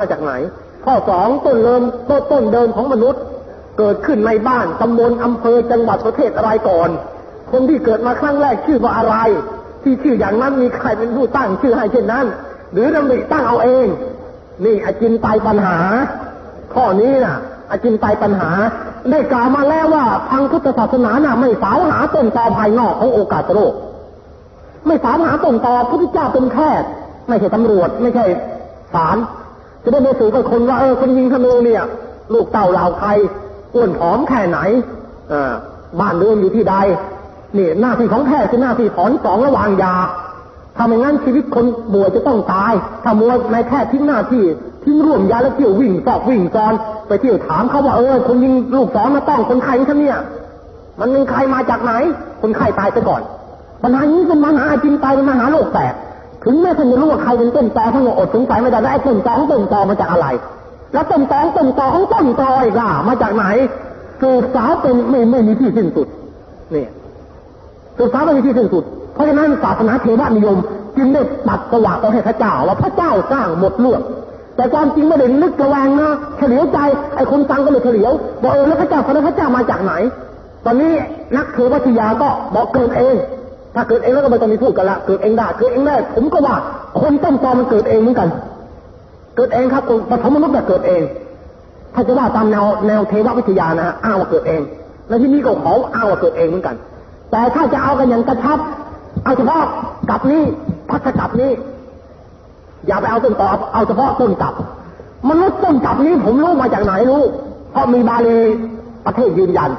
มาจากไหน ข้อสองต้นเริ่มต้นต้นเดิมของมนุษย์ เกิดขึ้นในบ้านตำบลอำเภอจังหวัดประเทศอะไรก่อน คนที่เกิดมาครั้งแรกชื่อว่าอะไร ที่ชื่ออย่างนั้นมีใครเป็นผู้ตั้งชื่อให้เช่นนั้น หรือดำริตั้งเอาเอง นี่อจินไตปัญหา ข้อนี้นะอจินไตปัญหา ได้กล่าวมาแล้วว่าทางพุทธศาสนาน่ะ ไม่สาวหาต้นตอภายนอกของโอกาสโลกไม่สามหาต้นตอพระพุทธเจ้าเป็นแพทย์ไม่ใช่ตำรวจไม่ใช่ศาล จะได้ไปสื่อกับคนว่าเออคนยิงธนูเนี่ย ลูกเต่าเหล่าใครอ้วนผอมแค่ไหนอ่าบ้านเรือนอยู่ที่ใดนี่หน้าที่ของแพทย์คือหน้าที่ถอนสองระหว่างยาถ้าไม่งั้นชีวิตคนป่วยจะต้องตาย ถ้ามัวในแพทย์ทิ้งหน้าที่ทิ้งร่วมยาแล้วเที่ยววิ่งสอกวิ่งซอน ไปเที่ยวถามเขาว่าเออคนยิงลูกสองมาต้องคนไข้ท่านเนี่ย มันเป็นใครมาจากไหน คนไข้ตายไปก่อนปัญหานี้เป็นปัญหาจริงตายเป็นปัญหาโลกแตก ถึงแม้ท่านจะรู้ว่าใครเป็นต้นตอท่านก็อดสงสัยไม่ได้ว่าไอ้ต้นตอของต้นตอมาจากอะไร แล้วต้นตอของต้นตอของต้นตออีกล่ะมาจากไหนสืบสาวเป็นไม่ไม่มีที่สิ้นสุดนี่สืบสาวไม่มีที่สิ้นสุด เพราะฉะนั้นศาสนาเทวนิยม จึงได้ตัดประวัติเอให้พระเจ้าว่าพระเจ้าสร้างหมดเรื่องแต่ความจริงไม่ได้นึกระแวงนะเฉลียวใจไอ้คนฟังก็เลยเฉลียวบอกเออแล้วพระเจ้าคนนั้นพระเจ้ามาจากไหน ตอนนี้นักเทววิทยาก็บอกเกิดเอง ถ้าเกิดเองแล้วก็ไม่ต้องมีพูดกันละเกิดเองได้เกิดเองได้ผมก็ว่า คนต้นตอมันเกิดเองเหมือนกัน เกิดเองครับปฐมมนุษย์แต่เกิดเอง ถ้าจะว่าตามแนวแนวเทววิทยานะฮะอ้าว่าเกิดเองแล้วที่นี่ก็ขออ้าว่าเกิดเองเหมือนกัน แต่ถ้าจะเอากันอย่างกระชับ เอาเฉพาะกับนี้พัฒกับนี้ อย่าไปเอาต้นตอเอาเฉพาะต้นกับ มนุษย์ต้นกับนี้ผมรู้มาจากไหนรู้ เพราะมีบาลีประเทศยืนยัน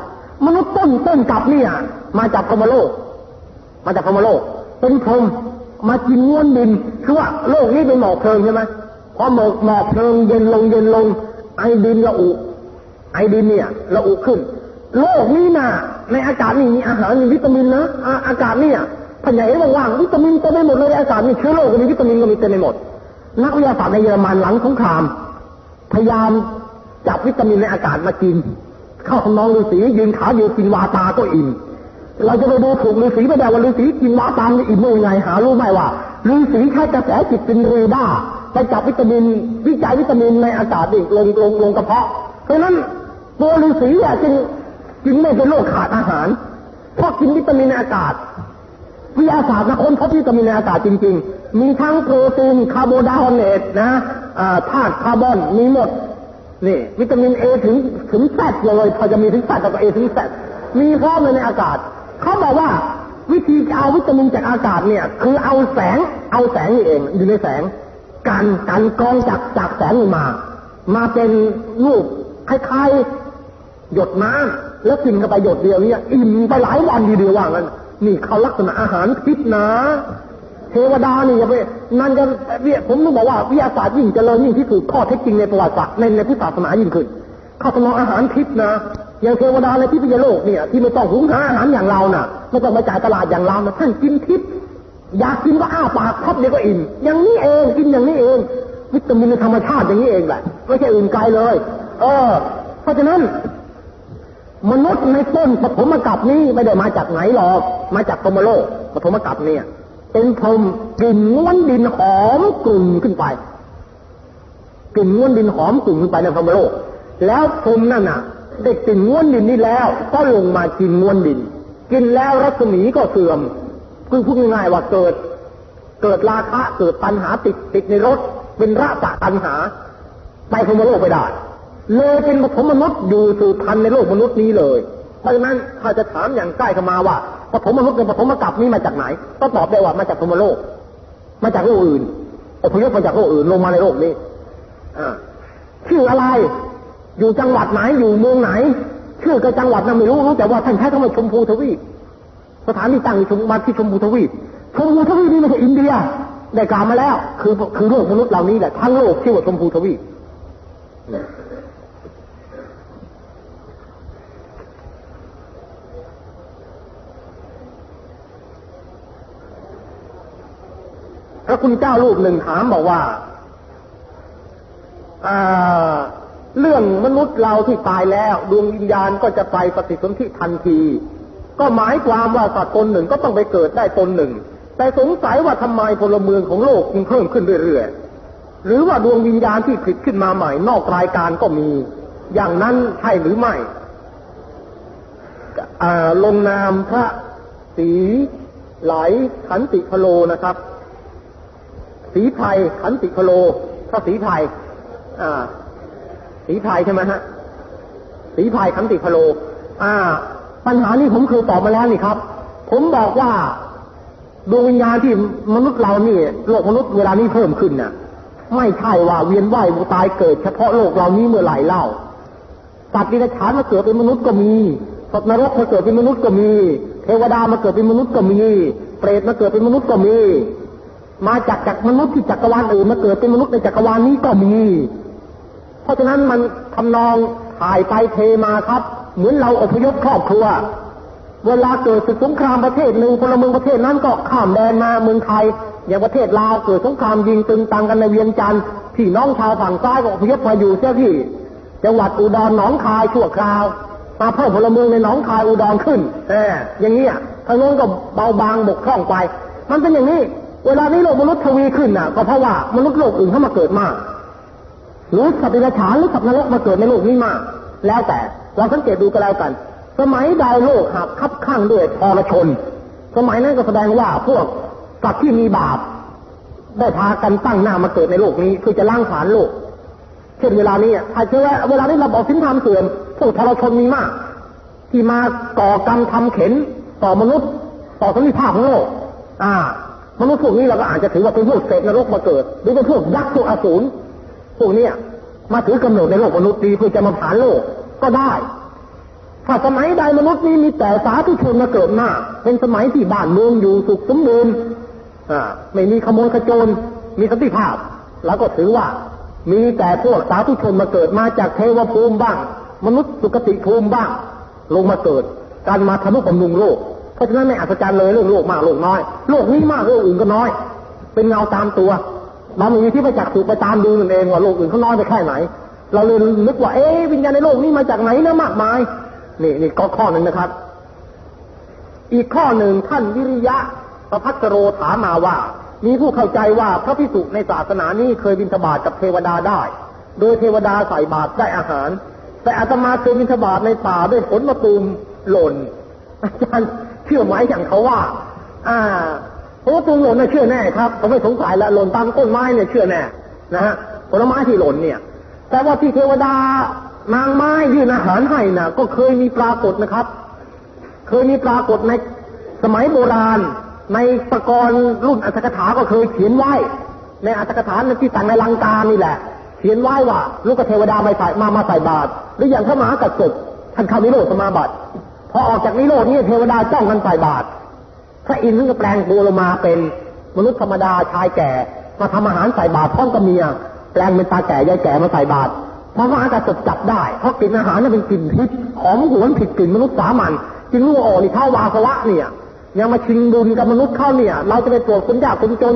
มนุษย์ต้นต้นกับนี่มาจากพรมโลก มาจากพมโลก เป็นพรมมากินง้วนดิน คือว่าโลกนี้เป็นหมอกเพลิงใช่ไหมพอหมอกหมอกเพลิงเย็นลงเย็นลง ไอดินละอุ ไอดินเนี่ยละอุขึ้น โลกนี้น่ะ ในอากาศนี่มีอาหารมีวิตามินนะอาอากาศเนี่ยถ้าใหญ่ว่างๆวิตามินเต็มไปหมดเลยในอากาศมีเชื้อโรคมีวิตามินก็มีเต็มไปหมด นักวิทยาศาสตร์ในเยอรมันหลังสงคราม พยายามจับวิตามินในอากาศมากิน เข้าทำนองฤาษียืนขาเดียวกินวาตาก็อิ่ม เราจะไปดูถูกฤาษีไม่ได้ว่าฤาษีกินวาตาอิ่มยังไงหารู้ไหมว่าฤาษีใช้กระแสจิตเป็นเรดาร์ไปจับวิตามิน วิจัยวิตามินในอากาศอีกลงลงลงกระเพาะ เพราะนั้นตัวฤาษีอะจึงจึงไม่เป็นโรคขาดอาหาร เพราะกินวิตามินในอากาศวิทยาศาสตร์นะคนพบวิตามินในอากาศจริง ๆ มีทั้งโปรตีนคาร์โบไดเนตนะธาตุคาร์บอนมีหมดนี่วิตามินเอถึงถึงแซดเลยพอจะมีถึงแซดกับเอถึงแซดมีพร้อมเลยในอากาศ เขาบอกว่าวิธีเอาวิตามินจากอากาศเนี่ย คือเอาแสงเอาแสงนี่เอง อยู่ในแสงการการกรองจากจากแสงนี่มา มาเป็นรูปคล้ายๆหยดน้ำแล้วกินเข้าไปหยดเดียวเนี่ยอิ่มไปหลายวันทีเดียวว่างั้นนี่เขาลักษณะอาหารพิษนะเทวดานี่อย่าไปนั่นจะเรียผมต้องบอกว่าวิทยาศาสตร์ยิ่งเจริญยิ่งที่ถูกข้อเท็จจริงในประวัติศาสตร์ในในพุทธศาสนายิ่งขึ้นเขาทำนองอาหารพิษนะ อย่างเทวดาในที่พิยโลกเนี่ย ที่ไม่ต้องหุงหาอาหารอย่างเราน่ะไม่ต้องไปจ่ายตลาดอย่างเรานะท่านกินทิพย์อยากกินก็อ้าปากทับเดียวก็อิ่มอย่างนี้เองกินอย่างนี้เอง วิตามินธรรมชาติอย่างนี้เองแหละไม่ใช่อื่นไกลเลย เออ เพราะฉะนั้น มนุษย์ในต้นปฐมกัปนี้ไม่ได้มาจากไหนหรอก มาจากพรมโลกปฐมกัปเนี่ย เป็นพรมกลิ่นง้วนดินหอมกลุ่นขึ้นไปกลิ่นง้วนดินหอมกลุ่นขึ้นไปในพรมโลก แล้วพรมนั่นน่ะ ได้กลิ่นง้วนดินนี่แล้ว ก็ลงมากินง้วนดิน กินแล้วรัศมีก็เสื่อมคือพูดง่ายๆว่าเกิด เกิดราคะเกิดปัญหาติดติดในรถ เป็นระสะปัญหา ไปพมโลกไปได้เลยเป็นปฐมมนุษย์อยู่สืบพันในโลกมนุษย์นี้เลยเพราะฉะนั้นถ้าจะถามอย่างใกล้เข้ามาว่าปฐมมนุษย์กับปฐมกัปนี้มาจากไหน ก็ตอบได้ว่ามาจากพมโลก มาจากโลกอื่นอพยพมาจากโลกอื่นลงมาในโลกนี้ อ่าชื่ออะไร อยู่จังหวัดไหนอยู่เมืองไหน ชื่อกับจังหวัดนั้นไม่รู้รู้แต่ว่าท่านใช้คำว่าชมพูทวีปสถานที่ตั้งชมมาที่ชมพูทวีปชมพูทวีปนี่ไม่ใช่อินเดียได้กล่าวมาแล้ว คือคือโลกมนุษย์เหล่านี้แหละทั้งโลกชื่อว่าชมพูทวีปพระคุณเจ้ารูปหนึ่งถามบอกว่า เรื่องมนุษย์เราที่ตายแล้วดวงวิญญาณก็จะไปปฏิสนธิทันที ก็หมายความว่าสัตว์ตนหนึ่งก็ต้องไปเกิดได้ตนหนึ่ง แต่สงสัยว่าทำไมพลเมืองของโลกจึงเพิ่มขึ้นเรื่อยๆหรือว่าดวงวิญญาณที่ผลิตขึ้นมาใหม่ นอกรายการก็มี อย่างนั้นใช่หรือไม่ลงนามพระสีไหลขันติพโลนะครับ สีไพรขันติพโลพระสีไพรอ่า สีไพรใช่ไหมฮะ สีไพรขันติพโล อ่า ปัญหานี้ผมเคยตอบมาแล้วนี่ครับ ผมบอกว่าดวงวิญญาณที่มนุษย์เรานี่โลกมนุษย์เวลานี้เพิ่มขึ้นน่ะ ไม่ใช่ว่าเวียนว่ายตายเกิดเฉพาะโลกเรานี้เมื่อไหร่เล่าสัตว์ดิบฉานมาเกิดเป็นมนุษย์ก็มีสัตว์นรกมาเกิดเป็นมนุษย์ก็มี เทวดามาเกิดเป็นมนุษย์ก็มี เปรตมาเกิดเป็นมนุษย์ก็มี มาจากจากมนุษย์ที่จักรวาลอื่นมาเกิดเป็นมนุษย์ในจักรวาลนี้ก็มี ราะฉะนั้นมันทำนองถ่ายไปเทมาครับ เหมือนเราอพยพครอบครัว เวลาเกิดศึกสงครามประเทศหนึ่งพลเมืองประเทศนั้นก็ข้ามแดนมาเมืองไทยอย่างประเทศลาวเกิดสงครามยิงตึงตังกันในเวียงจันทร์พี่น้องชาวฝั่งซ้ายก็อพยพมาอยู่เสียที่ จังหวัดอุดรหนองคายชั่วคราวมาเพิ่มพลเมืองในหนองคายอุดรขึ้นแหมอย่างนี้ยทางโน้นก็เบาบางบกพร่องไป มันเป็นอย่างนี้ เวลานี้โลกมนุษย์ทวีขึ้นน่ะ ก็เพราะว่ามนุษย์โลกอื่นเข้ามาเกิดมาก หรือสัตว์เดรัจฉานหรือสัตว์นรกมาเกิดในโลกนี้มาก แล้วแต่ลองสังเกตดูก็แล้วกัน สมัยใดโลกหักคับข้างด้วยทรชน สมัยนั้นก็แสดงว่าพวกสัตว์ที่มีบาปได้พากันตั้งหน้ามาเกิดในโลกนี้ คือจะล้างผลาญโลก เช่นเวลานี้ถ้าเชื่อว่าเวลานี้เราบอกสินธรรมเสื่อมพวกทรชนมีมาก ที่มาก่อกรรมทำเข็นต่อมนุษย์ต่อสันติภาพของโลก อ่ามนุษย์พวกนี้เราก็อาจจะถือว่าเป็นพวกเศษนรกมาเกิด หรือเป็นพวกยักษ์พวกอสูร พวกนี้มาถือกำเนิดในโลกมนุษย์ดีเพื่อจะมาผ่านโลกก็ได้ถ้าสมัยใดมนุษย์นี้มีแต่สาธุชนมาเกิดมาเป็นสมัยที่บ้านเมืองอยู่สุขสมบูรณ์อ่าไม่มีขโมยขโจรมีสติภาพ แล้วก็ถือว่า มีแต่พวกสาธุชนมาเกิดมาจากเทวภูมิบ้าง มนุษย์สุคติภูมิบ้าง ลงมาเกิด การมาทำนุบำรุงโลก เพราะฉะนั้นไม่อัศจรรย์เลยเรื่องโลกมากโลกน้อย โลกนี้มากโลกอื่นก็น้อย เป็นเงาตามตัว เราไม่มีที่ไปจักสุไปตามดูนั่นเองว่าโลกอื่นเขาน้อยไปแค่ไหน เราเลยนึกว่าเอ๊วิญญาณในโลกนี้มาจากไหนนะมากมาย นี่นี่ก็ข้อหนึ่งนะครับ อีกข้อหนึ่งท่านวิริยะประพัตโรถามมาว่า มีผู้เข้าใจว่าพระพิสุในศาสนานี้เคยบิณฑบาตกับเทวดาได้ โดยเทวดาใส่บาตรได้อาหาร แต่อาตมาเคยบิณฑบาตในป่าด้วยผลมะตูมหล่นอาจารย์เชื่อไหมอย่างเขาว่า อ่า ผลมะตูมหล่นน่ะเชื่อแน่ครับผมไม่สงสัยละหล่นตามต้นไม้เนี่ยเชื่อแน่นะฮะผลไม้ที่หล่นเนี่ย แต่ว่าที่เทวดานางไม้ยื่นอาหารให้นะก็เคยมีปรากฏนะครับ เคยมีปรากฏในสมัยโบราณ ในปกรณ์รุ่นอัตถกถาก็เคยเขียนไว้ ในอัตถกถาที่ต่างในลังกานี่แหละ เขียนไว้ว่า ลูกเทวดาไมาใส่มามาใส่บาตรหรืออย่างพระมหากัสสปท่านเข้านิโรธสมาบัติพอออกจากนิโรธนี่เทวดาจ้องกันใส่บาตร พระอินทร์ก็แปลงตัวลงมาเป็นมนุษย์ธรรมดาชายแก่ มาทำอาหารใส่บาตรพร้อมกับเมียแปลงเป็นตาแก่ยายแก่มาใส่บาตรเพราะว่าอากาศจับได้เพราะกลิ่นอาหารนี่เป็นกลิ่นทิพย์หอมหวนผิดกลิ่นมนุษย์สามัญจึงรู้ว่าอ๋อนี่เข้าวาสวะเนี่ยยังมาชิงบุญกับมนุษย์เข้าเนี่ย เราจะไปโปรดคนยากคนจน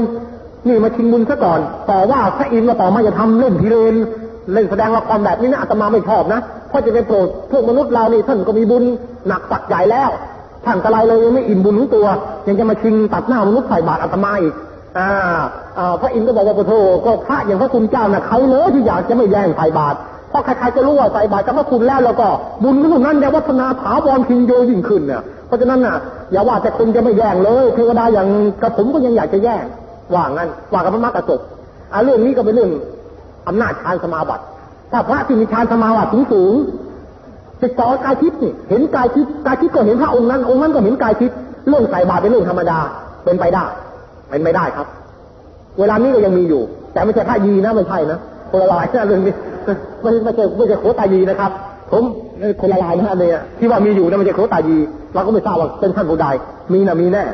นี่มาชิงบุญซะก่อน ต่อว่าพระอินทร์มาต่อมาจะทำเล่นพิเรนเล่นแสดงละครแบบนี้นะอาตมาไม่ชอบนะเพราะจะไปโปรดพวกมนุษย์เรานี่ท่านก็มีบุญหนักสักใหญ่แล้ว ท่านกระไรเลยยังไม่อิ่มบุญของตัว ยังจะมาชิงตัดหน้ามนุษย์ใส่บาตรอาตมาอีกอ่าอ่าพระอินทร์ก็บอกว่าพระโทก็พระอย่างพระคุณเจ้าน่ะเขาเลยที่อยากจะไม่แย่งใส่บาตรเพราะใครๆจะรู้ว่าใส่บาตรกับพระคุณแล้วแล้วก็บุญของนั้นจะวัฒนาถาวรพิงโยยิ่งขึ้นเนี่ยเพราะฉะนั้นน่ะ อย่าว่าแต่คนจะไม่แย่งเลยเทวดาอย่างกระผมก็ยังอยากจะแย่งว่างั้นว่ากับพระมรรคสบอ่าเรื่องนี้ก็เป็นเรื่องอำนาจฌานสมาบัติถ้าพระที่มีฌานสมาบัติสูง ติดต่อกายทิพย์นี่เห็นกายทิพย์กายทิพย์ก็เห็นพระองค์นั้น องค์นั้นก็เห็นกายทิพย์เรื่องใส่บาตรเป็นเรื่องธรรมดาเป็นไปได้ เป็นไม่ได้ครับ เวลานี้ก็ยังมีอยู่ แต่ไม่ใช่พระยีนะไม่ใช่นะคนละลายนะเรื่องนี้ไม่ไม่ใช่ไม่ใช่โคตายีนะครับ ผมคนละลายนะเนี่ยที่ว่ามีอยู่นะไม่ใช่โคตายีเราก็ไม่ทราบว่าเป็นท่านผู้ใดมีนะมีแน่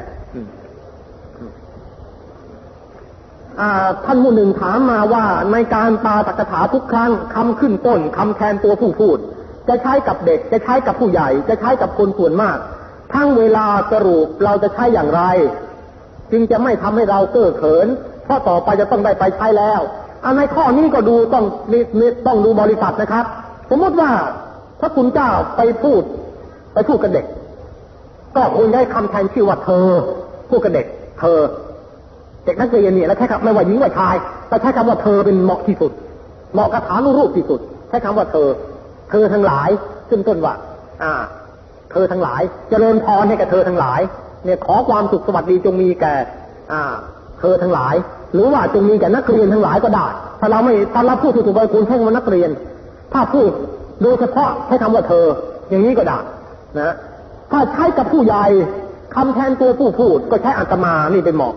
ท่านผู้หนึ่งถามมาว่าในการปาตกถาทุกครั้งคำขึ้นต้นคำแทนตัวผู้พูด จะใช้กับเด็ก จะใช้กับผู้ใหญ่ จะใช้กับคนส่วนมาก ทั้งเวลาสรุปเราจะใช้อย่างไร จึงจะไม่ทำให้เราเก้อเขินเพราะต่อไปจะต้องได้ไปใช้แล้วอันในข้อนี้ก็ดูต้องต้องดูบริษัทนะครับ สมมติว่าถ้าคุณเจ้าไปพูด ไปพูดกับเด็ก ก็ควรได้คำแทนชื่อว่าเธอ พูดกับเด็ก เธอจด็กนักเรียนเนี่ยแล้วใช้คำไม่ว่าหญิงว่าชายแต่ใช้คำว่าเธอเป็นเหมาะที่สุด เหมาะกับฐานุรูปที่สุด ใช้คำว่าเธอ เธอทั้งหลายขึ้นต้นว่าอ่า เธอทั้งหลายเจริญพรให้กับเธอทั้งหลาย เนี่ยขอความสุขสวัสดีจงมีแก่ อ่า เธอทั้งหลาย หรือว่าจงมีแก่นักเรียนทั้งหลายก็ได้ถ้าเราไม่ถ้าเราพูดถูกๆไปคุณใช้คำว่านักเรียน ถ้าพูดโดยเฉพาะใช้คำว่าเธอ อย่างนี้ก็ได้นะถ้าใช้กับผู้ใหญ่คำแทนตัวผู้พูดก็ใช้อัตมานี่เป็นเหมาะ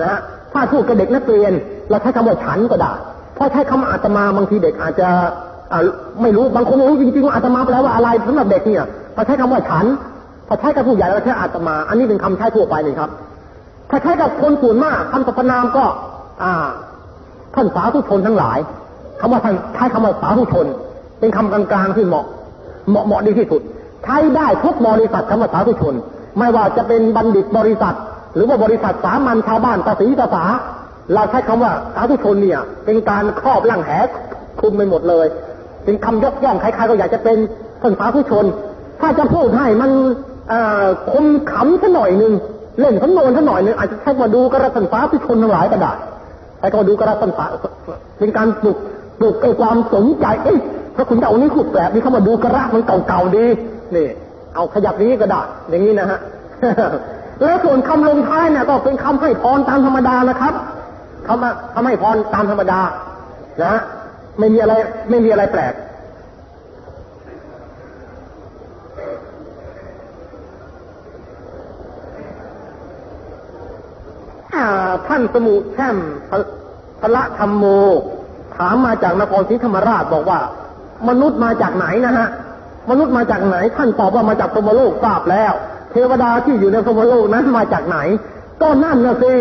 นะฮะถ้าพูดกับเด็กนักเรียน เราใช้คำว่าฉันก็ได้เพราะใช้คำว่าอาตมาบางทีเด็กอาจจะ ไม่รู้บางคนไม่รู้จริงๆว่าอาตมาแปลว่าอะไรสำหรับเด็กเนี่ยพอใช้คำว่าฉันพอใช้กับผู้ใหญ่เราใช้อาตมา อันนี้เป็นคำใช้ทั่วไปนี่ครับถ้าใช้กับคนส่วนมากคำสรรพนามก็ อ่าท่านสาธุชนทั้งหลายคำว่าท่านใช้คำว่าสาธุชน เป็นคำกลางๆที่เหมาะ เหมาะเหมาะดีที่สุด ใช้ได้ทุกบริษัทคำว่าสาธุชน ไม่ว่าจะเป็นบัณฑิตบริษัท หรือว่าบริษัทสามัญชาวบ้านตาสีตาสาเราใช้คำว่าสาธุชนเนี่ย เป็นการครอบล่างแหคลุมไปหมดเลย เป็นคำยกย่องใครๆก็อยากจะเป็นท่านสาธุชน ถ้าจะพูดให้มันคมขำสัหน่อยหนึ่งเล่นสำนวนสัหน่อยหนึ่งอาจจะใช้มาดูกระสันสาธุชนทั้งหลายก็ได้ใช้ก็ดูกระสันสาเป็นการปลุกปลุกไอ้ความสนใจเอ้ยพระคุณเจ้านี้ขุดแบบนี้เขามาดูกระมันเก่าๆดีนี่เอาขยับนี้ก็ได้อย่างนี้นะฮะแล้วส่วนคำลงท้ายเนี่ยก็เป็นคำให้พรตามธรรมดานะครับคำคำให้พรตามธรรมดานะ ไม่มีอะไร ไม่มีอะไรแปลก ท่านสมุแช่มพระธรรมโม ถามมาจากนครศรีธรรมราชบอกว่า มนุษย์มาจากไหนนะฮะ มนุษย์มาจากไหน ท่านตอบว่ามาจากพรมโลกทราบแล้ว เทวดาที่อยู่ในพรมโลกนั้นมาจากไหน ก็นั่นนะสิ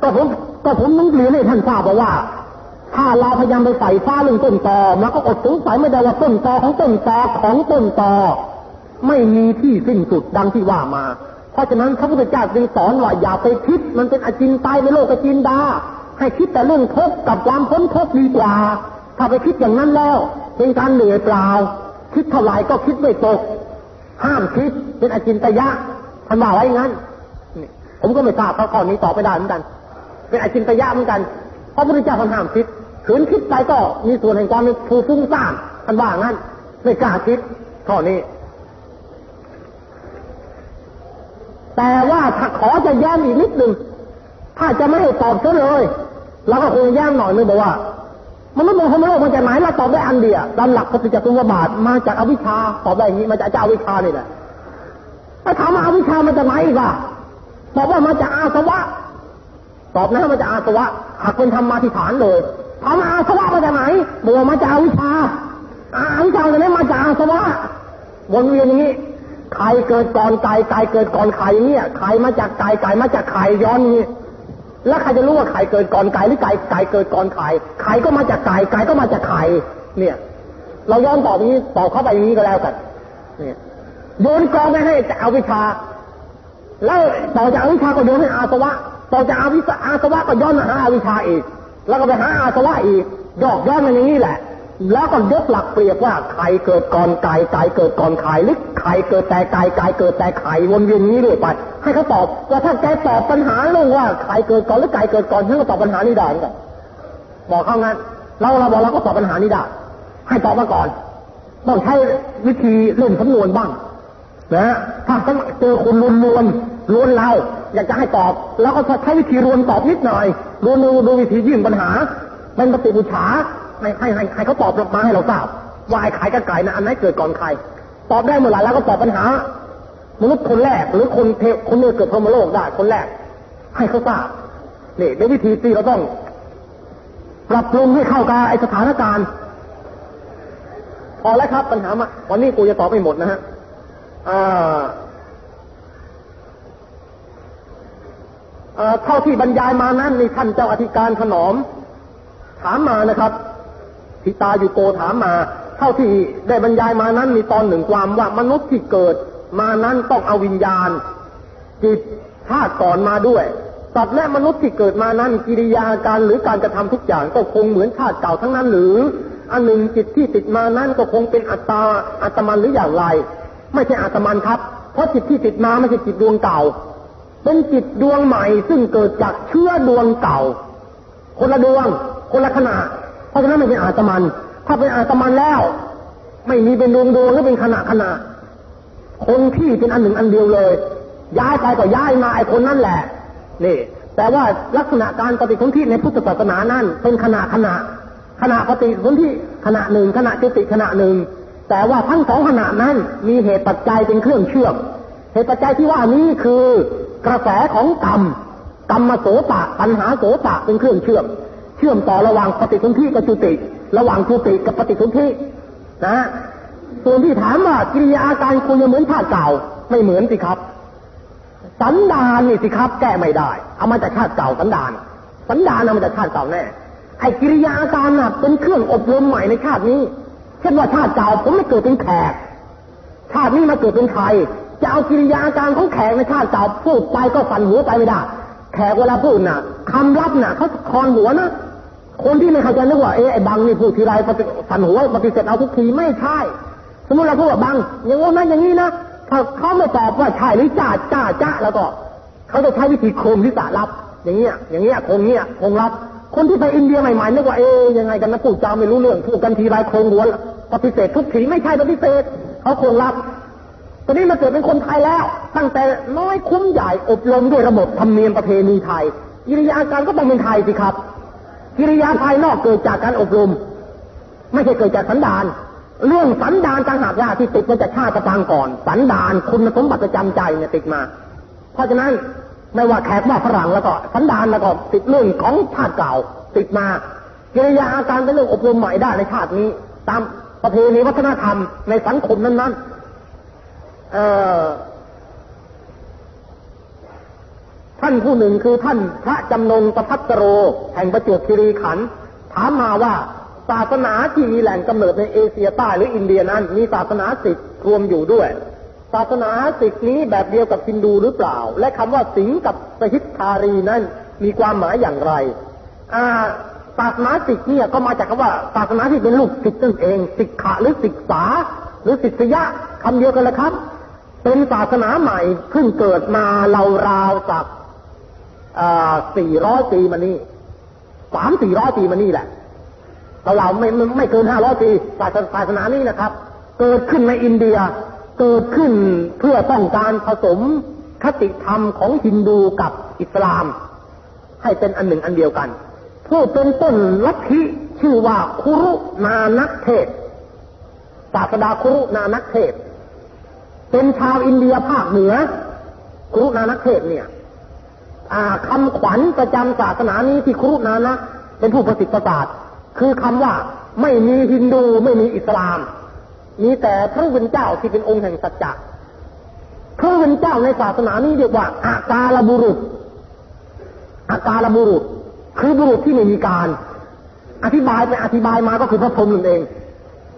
ก็ผมก็ผมต้องเรียนให้ท่านทราบว่า ถ้าเราพยายามไปใส่ฟ้าเรื่องต้นตอมันก็อดสงสัยไม่ได้ว่าต้นตอของต้นตอของต้นตอไม่มีที่สิ้นสุดดังที่ว่ามา เพราะฉะนั้นพระพุทธเจ้าจึงสอนว่าอย่าไปคิด มันเป็นอจินตายในโลกอจินดา ให้คิดแต่เรื่องทุกข์กับความพ้นทุกข์ดีกว่า ถ้าไปคิดอย่างนั้นแล้วเป็นการเหนื่อยเปล่า คิดเท่าไหร่ก็คิดไม่ตก ห้ามคิดเป็นอจินตยะท่านว่าไว้งั้นผมก็ไม่ทราบข้อนี้ตอบไม่ได้เหมือนกัน เป็นอจินตยะเหมือนกันเพราะพระพุทธเจ้าท่านห้ามคิด ขืนคิดไปก็มีส่วนแห่งความเป็นผู้ฟุ้งซ่านท่านว่างั้นไม่กล้าคิดข้อนี้ แต่ว่าถ้าขอจะแย้มอีกนิดหนึ่งถ้าจะไม่ให้ตอบซะเลยเราก็คงแย้มหน่อยนึงบอกว่า มันไม่มองพระโลกมาจากไหนเราตอบได้อันเดียวตามหลักปฏิจจสมุปบาทมาจากอวิชชาตอบได้อย่างนี้มาจากเจ้าอวิชานี่แหละถ้าถามว่าอวิชชามาจากไหนอีกอะตอบว่ามาจากอาสวะ ตอบนะมาจากอาสวะหากเป็นธรรมาธิฐานเลย ถามอาสวะมาจากไหนบอกมาจากวิชาอาวิชาจะไนี้มาจากอาสวะวนเวียนอย่างนี้ใครเกิดก่อนไก่ไก่เกิดก่อนไข่เนี่ยไข่มาจากไก่ไก่มาจากไข่ย้อนนี้แล้วใครจะรู้ว่าไข่เกิดก่อนไก่หรือไก่ไก่เกิดก่อนไข่ไข่ก็มาจากไก่ไก่ก็มาจากไข่เนี่ย เราย้อนตอบอนี้ตอบเข้าไปอย่างนี้ก็แล้วกันเนี่ยโยนกองไปให้เอาวิชา แล้วต่อจากอวิชาก็โยนให้อาสวะ ต่อจากอาวิชาอาสวะก็ย้อนมาหาอาวิชาอีก แล้วก็ไปหาอาสวะอีกยอกย้อนมาอย่างนี้แหละ แล้วก็ยกหลักเปรียบว่าไข่เกิดก่อนไก่ไก่เกิดก่อนไข่หรือไข่เกิดแต่ไก่ไก่เกิดแต่ไข่วนเวียนนี้เรื่อยไปให้เขาตอบว่าถ้าแกตอบปัญหาเรื่องว่าไข่เกิดก่อนหรือไก่เกิดก่อนฉันก็ตอบปัญหานี้ได้กันบอกเขางั้นเราเราบอกเราก็ตอบปัญหานี้ได้ให้ตอบมาก่อน ต้องใช้วิธีเล่นสำนวนบ้างนะถ้าเจอคนลวนลวนลวนเรา อยากจะให้ตอบ แล้วก็ใช้วิธีรวนตอบนิดหน่อยรวนดูดูวิธียื่นปัญหาเป็นปฏิบูชาให้ให้ให้เขาตอบมาให้เราทราบว่าไอ้ไข่กับไก่นะอันไหนเกิดก่อนใคร ตอบได้เมื่อไหร่แล้วก็ตอบปัญหามนุษย์คนแรกหรือคนเทคนเมื่อเกิดพรมโลกได้คนแรก ให้เขาทราบนี่ในวิธีที่เราต้อง ปรับปรุงให้เข้ากับไอสถานการณ์พอแล้วครับปัญหามาวันนี้กูจะตอบไม่หมดนะฮะอ่า เท่าที่บรรยายมานั้นมีท่านเจ้าอธิการถนอม ถามมานะครับทิตาอยู่โกถามมา เท่าที่ได้บรรยายมานั้นมีตอนหนึ่งความว่ามนุษย์ที่เกิดมานั้นต้องเอาวิญญาณ จิตชาติก่อนมาด้วยสัตว์และมนุษย์ที่เกิดมานั้นกิริยาการหรือการกระทำทุกอย่างก็คงเหมือนชาติเก่าทั้งนั้นหรือ อันหนึ่งจิตที่ติดมานั้นก็คงเป็นอัตตาอัตมันหรืออย่างไร ไม่ใช่อัตมันครับ เพราะจิตที่ติดมาไม่ใช่จิตดวงเก่า เป็นจิตดวงใหม่ซึ่งเกิดจากเชื้อดวงเก่า คนละดวง คนละขณะ เพราะฉะนั้นไม่เป็นอาตมัน ถ้าเป็นอาตมันแล้ว ไม่มีเป็นดวงดวงหรือเป็นขณะขณะคงที่เป็นอันหนึ่งอันเดียวเลย ย้ายไปก็ย้ายมาไอ้คนนั่นแหละนี่แต่ว่าลักษณะการปฏิสนธิในพุทธศาสนานั้นเป็นขณะขณะขณะปฏิสนธิขณะหนึ่งขณะจุติขณะหนึ่ง แต่ว่าทั้งสองขณะนั้นมีเหตุปัจจัยเป็นเครื่องเชื่อมเหตุปัจจัยที่ว่านี้คือ กระแสของกรรมกรรมาโสตะปัญหาโสตะเป็นเครื่องเชื่อม เชื่อมต่อระหว่างปฏิสนธิกับจุติ ระหว่างจุติกับปฏิสนธินะส่วนที่ถามว่ากิริยาอาการคุณยังเหมือนชาติเก่าไม่เหมือนสิครับ สันดานนี่สิครับ แก้ไม่ได้ เอามาจากชาติเก่าสันดาน สันดานเอามาจากชาติเก่าแน่ไอ้กิริยาอาการน่ะเป็นเครื่องอบรมใหม่ในชาตินี้ เช่นว่าชาติเก่าผมไม่เกิดเป็นแขกชาตินี้มาเกิดเป็นไทย จะเอากิริยาการของแขกในชาติเก่าพูดไปก็ฝันหัวไปไม่ได้ แขกเวลาพูดน่ะคำรับน่ะเขาคอนหัวนะคนที่ไม่เข้าใจนึกว่าเอ๊ะไอ้บังนี่พูดทีไรฝันหัวปฏิเสธเอาทุกทีไม่ใช่ สมมติเราพูดว่าบังอย่างว่านั้นอย่างนี้นะถ้าเขาไม่ตอบว่าใช่หรือจ้าจ้าจ้าแล้วก็เขาจะใช้วิธีโคมที่สารับ อย่างเงี้ยอย่างเงี้ยคงเงี้ยคงรับ คนที่ไปอินเดียใหม่ๆนึกว่าเอ๊ยยังไงกันนะพูดจาไม่รู้เรื่องพูดกันทีไรโคงหัวปฏิเสธทุกทีไม่ใช่ปฏิเสธเขาคงรับ ตอนนี้มาเกิดเป็นคนไทยแล้ว ตั้งแต่น้อยคุ้มใหญ่อบรมด้วยระบบธรรมเนียมประเพณีไทย กิริยาการก็ต้องเป็นไทยสิครับ กิริยาภายนอกเกิดจากการอบรม ไม่ใช่เกิดจากสันดาน เรื่องสันดานต่างหากว่าที่ติดมาจากชาติปางก่อน สันดานคุณสมบัติประจำใจเนี่ยติดมา เพราะฉะนั้นไม่ว่าแขกว่าฝรั่งแล้วก็สันดานแล้วก็ติดเรื่องของชาติเก่าติดมา กิริยาอาการเป็นเรื่องอบรมใหม่ได้ในชาตินี้ ตามประเพณีวัฒนธรรมในสังคมนั้นๆ ท่านผู้หนึ่งคือท่านพระจำนงประพัตโร แห่งประจวบคีรีขันธ์ถามมาว่าศาสนาที่มีแหล่งกำเนิดในเอเชียใต้หรืออินเดียนั้น มีศาสนาสิกรวมอยู่ด้วย ศาสนาสิกนี้แบบเดียวกับฮินดูหรือเปล่า และคำว่าสิงกับสหิทารีนั้นมีความหมายอย่างไรอ่าศาสนาสิกเนี่ยก็มาจากคำว่าศาสนาที่เป็นลูกศิษย์นั่นเอง สิกขะหรือศึกษา หรือศิษยะคำเดียวกันลยครับ เป็นศาสนาใหม่เพิ่งเกิดมาเราราวจากสี่ร้อยปีมานี่สามสี่ร้อยปีมานี่แหละเราเราไม่ไม่เกินห้าร้อยปีศาสศาสนานี้นะครับ เกิดขึ้นในอินเดีย เกิดขึ้นเพื่อต้องการผสมคติธรรมของฮินดูกับอิสลาม ให้เป็นอันหนึ่งอันเดียวกัน ผู้เป็นต้นลัทธิชื่อว่าคุรุนานักเทศศาสดาคุรุนานักเทศ เป็นชาวอินเดียภาคเหนือครุนานักเทศเนี่ยคำขวัญประจำศาสนานี้ที่ครุนานะเป็นผู้ประสิทธิ์ประสาทคือคำว่าไม่มีฮินดูไม่มีอิสลาม มีแต่พระวิญเจ้าที่เป็นองค์แห่งสัจจะพระวิญเจ้าในศาสนานี้เรียกว่าอากาลบุรุษอากาลบุรุษ คือบุรุษที่ไม่มีการ อธิบายไปอธิบายมาก็คือพระพรหมนั่นเอง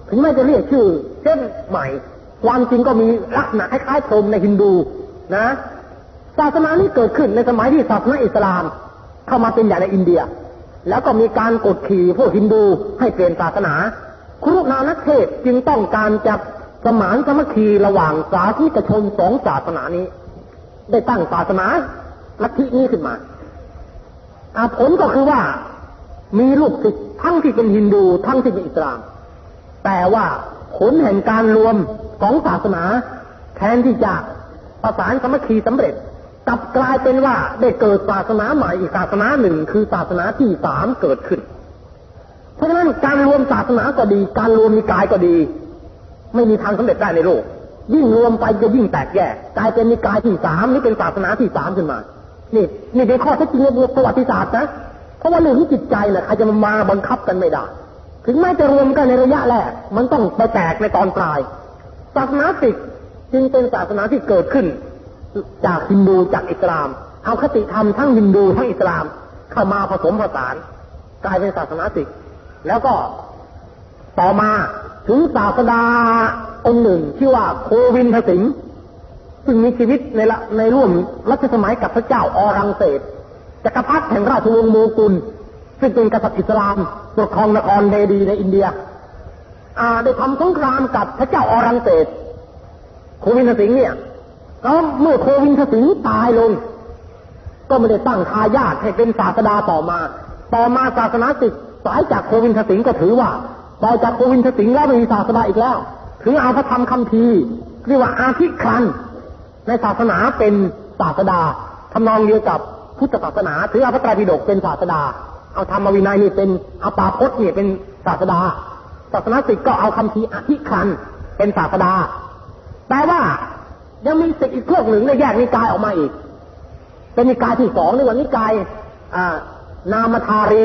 ถึงแม้จะเรียกชื่อเช่นใหม่ ความจริงก็มีลักษณะคล้ายๆพรมในฮินดูนะศาสนานี้เกิดขึ้นในสมัยที่ศาสนาอิสลาม เข้ามาเป็นใหญ่ในอินเดีย แล้วก็มีการกดขี่พวกฮินดูให้เปลี่ยนศาสนา ครุนานักเทศจึงต้องการจะสมานสมัคคีระหว่างสาธิตชนสองศาสนานี้ ได้ตั้งศาสนาลัทธินี้ขึ้นมาผลก็คือว่ามีลูกศิษย์ทั้งที่เป็นฮินดูทั้งที่เป็นอิสลาม แต่ว่าผลแห่งการรวม สองศาสนา แทนที่จะประสานสมัคคีสำเร็จกลับกลายเป็นว่าได้เกิดศาสนาใหม่อีกศาสนาหนึ่งคือศาสนาที่สามเกิดขึ้น เพราะฉะนั้นการรวมศาสนาก็ดี การรวมมีกายก็ดี ไม่มีทางสำเร็จได้ในโลก ยิ่งรวมไปจะยิ่งแตกแยกกลายเป็นนิกายที่สามนี่เป็นศาสนาที่สามขึ้นมา นี่นี่เป็นข้อเท็จจริงในประวัติศาสตร์นะเพราะว่าเรื่องที่จิตใจนะ่ะใครจะมาบังคับกันไม่ได้ ถึงแม้จะรวมกันในระยะแรกมันต้องไปแตกในตอนปลาย ศาสนาสิกจึงเป็นศาสนาที่เกิดขึ้น จากฮินดูจากอิสลาม เอาคติธรรมทั้งฮินดูทั้งอิสลาม เข้ามาผสมผสาน กลายเป็นศาสนาสิก แล้วก็ต่อมาถึงศาสดาองค์หนึ่งชื่อว่าโควินทสิงห์ซึ่งมีชีวิตในละในร่วมรัชสมัยกับพระเจ้าอรังเศสจักรพรรดิแห่งราชวงศ์โมกุล ซึ่งเป็นกษัตริย์อิสลามปกครองนครเดดีในอินเดีย ได้ทำสงครามกับพระเจ้าอรังเศสโควินทสิงห์เนี่ยแล้วเมื่อโควินทสิงห์ตายลง ก็ไม่ได้ตั้งทายาทให้เป็นศาสดาต่อมา ต่อมาศาสนาสิกสายจากโควินทสิงห์ก็ถือว่าต่อจากโควินทสิงห์แล้วไม่มีศาสดาอีกแล้ว ถือเอาพระธรรมคำพีเรียกว่าอาทิคันในศาสนาเป็นศาสดาทำนองเดียวกับพุทธศาสนาถือเอาพระไตรปิฎกเป็นศาสดา เอาธรรมวินัยนี่เป็นอาปาพจน์นี่เป็นศาสดา ศาสนาสิกก็เอาคำพีอธิคันเป็นศาสดา แต่ว่ายังมีสิกอีกพวกหนึ่งในแยกนิกายออกมาอีก เป็นนิกายที่สองในวันนิกายนามธารี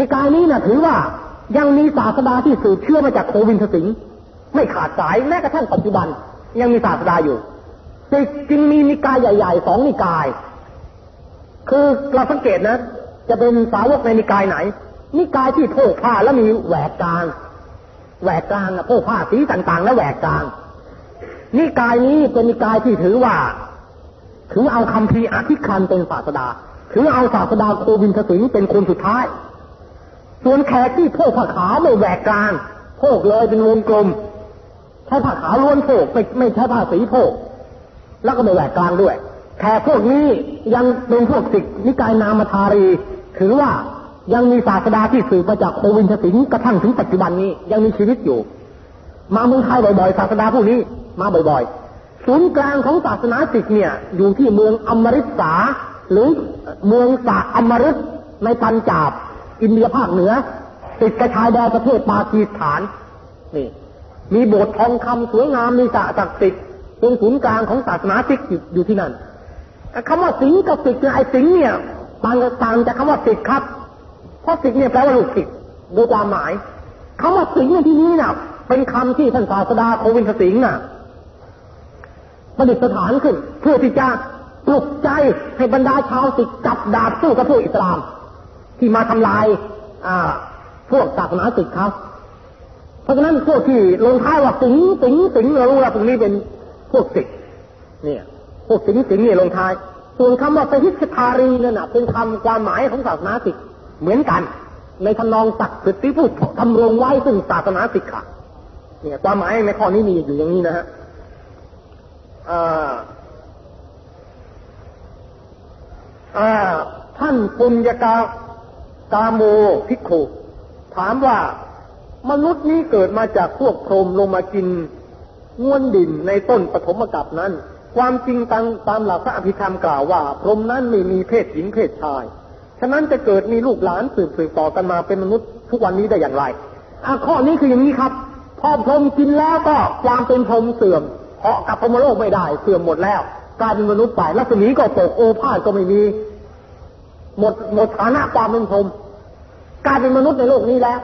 นิกายนี้นะถือว่ายังมีศาสดาที่สืบเชื่อมาจากโควินทสิงห์ไม่ขาดสายแม้กระทั่งปัจจุบัน ยังมีศาสดาอยู่สิจึงมีนิกายใหญ่ๆสองนิกาย คือเราสังเกตนะ จะเป็นสาวกในนิกายไหน นิกายที่โพกผ้าแล้วมีแหวกกลาง แหวกกลางนะโพกผ้าสีต่างๆ แล้วแหวกกลางนิกายนี้เป็นนิกายที่ถือว่า ถือเอาคำพีอธิคันเป็นศาสดา ถือเอาศาสดาโควินทสิงเป็นคนสุดท้าย ส่วนแขกที่โพกผ้าขาวไม่แหวกกลางโพกเลยเป็นวงกลมใช้ผ้าขาวล้วนโพกไม่ไม่ใช้ผ้าสีโพกแล้วก็ไม่แหวกกลางด้วยแขกพวกนี้ยังเป็นพวกสิกนิกายนามธารี ถือว่า ยังมีศาสดาที่สืบมาจากโควินทสิงห์กระทั่งถึงปัจจุบันนี้ยังมีชีวิตอยู่ มาเมืองไทยบ่อยๆศาสดาผู้นี้ มาบ่อยๆ ศูนย์กลางของศาสนาสิกเนี่ย อยู่ที่เมืองอมริสาหรือเมืองสาอมริสในปัญจาบ อินเดียภาคเหนือ ติดกระชายแดนประเทศปากีสถานนี่มีโบสถ์ทองคำสวยงามมีสระศักดิ์สิทธิ์เป็นศูนย์กลางของศาสนาสิกอยู่ที่นั่นคำว่าสิงกับสิกเนี่ยไอ้สิงเนี่ยต่างต่างจากคำว่าสิกครับ เพราะสิกเนี่ยแปลว่าลูกศิษย์โดยความหมายคำว่าสิงในที่นี้เนี่ยเป็นคำที่ท่านศาสดาโควินทสิงห์น่ะประดิษฐานขึ้นเพื่อที่จะปลุกใจให้บรรดาชาวสิกจับดาบสู้กับพวกอิสลาม ที่มาทำลายอ่าพวกศาสนาสิกเขาเพราะฉะนั้นพวกที่ลงท้ายว่าสิงสิงสิงเรารู้ว่าตรงนี้เป็นพวกสิกเนี่ยพวกสิงสิงเนี่ยลงท้ายส่วนคำว่าสหิชทารีนั่นน่ะเป็นคำความหมายของศาสนาสิก เหมือนกัน ในทำนองศักดิ์สิทธิ์ที่ผู้ทำรงไว้ซึ่งศาสนาสิกขาเนี่ยความหมายในข้อนี้มีอยู่อย่างนี้นะฮะท่านปุญญากากาโมพิกขุถามว่ามนุษย์นี้เกิดมาจากพวกพรมลงมากินง้วนดินในต้นปฐมกัปนั้น ความจริงตามตามหลักพระอภิธรรมกล่าวว่า พรมนั้นไม่มีเพศหญิงเพศชาย ฉะนั้นจะเกิดมีลูกหลานสืบสืบต่อกันมาเป็นมนุษย์ทุกวันนี้ได้อย่างไรอ่ข้อนี้คืออย่างนี้ครับ พอพรมกินแล้วก็ความเป็นพรมเสื่อมเพราะกับพรมโลกไม่ได้เสื่อมหมดแล้วกลายเป็นมนุษย์ไปลักษณีก็ตกโอภาสก็ไม่มี หมดหมดฐานะความเป็นพรมกลายเป็นมนุษย์ในโลกนี้แล้ว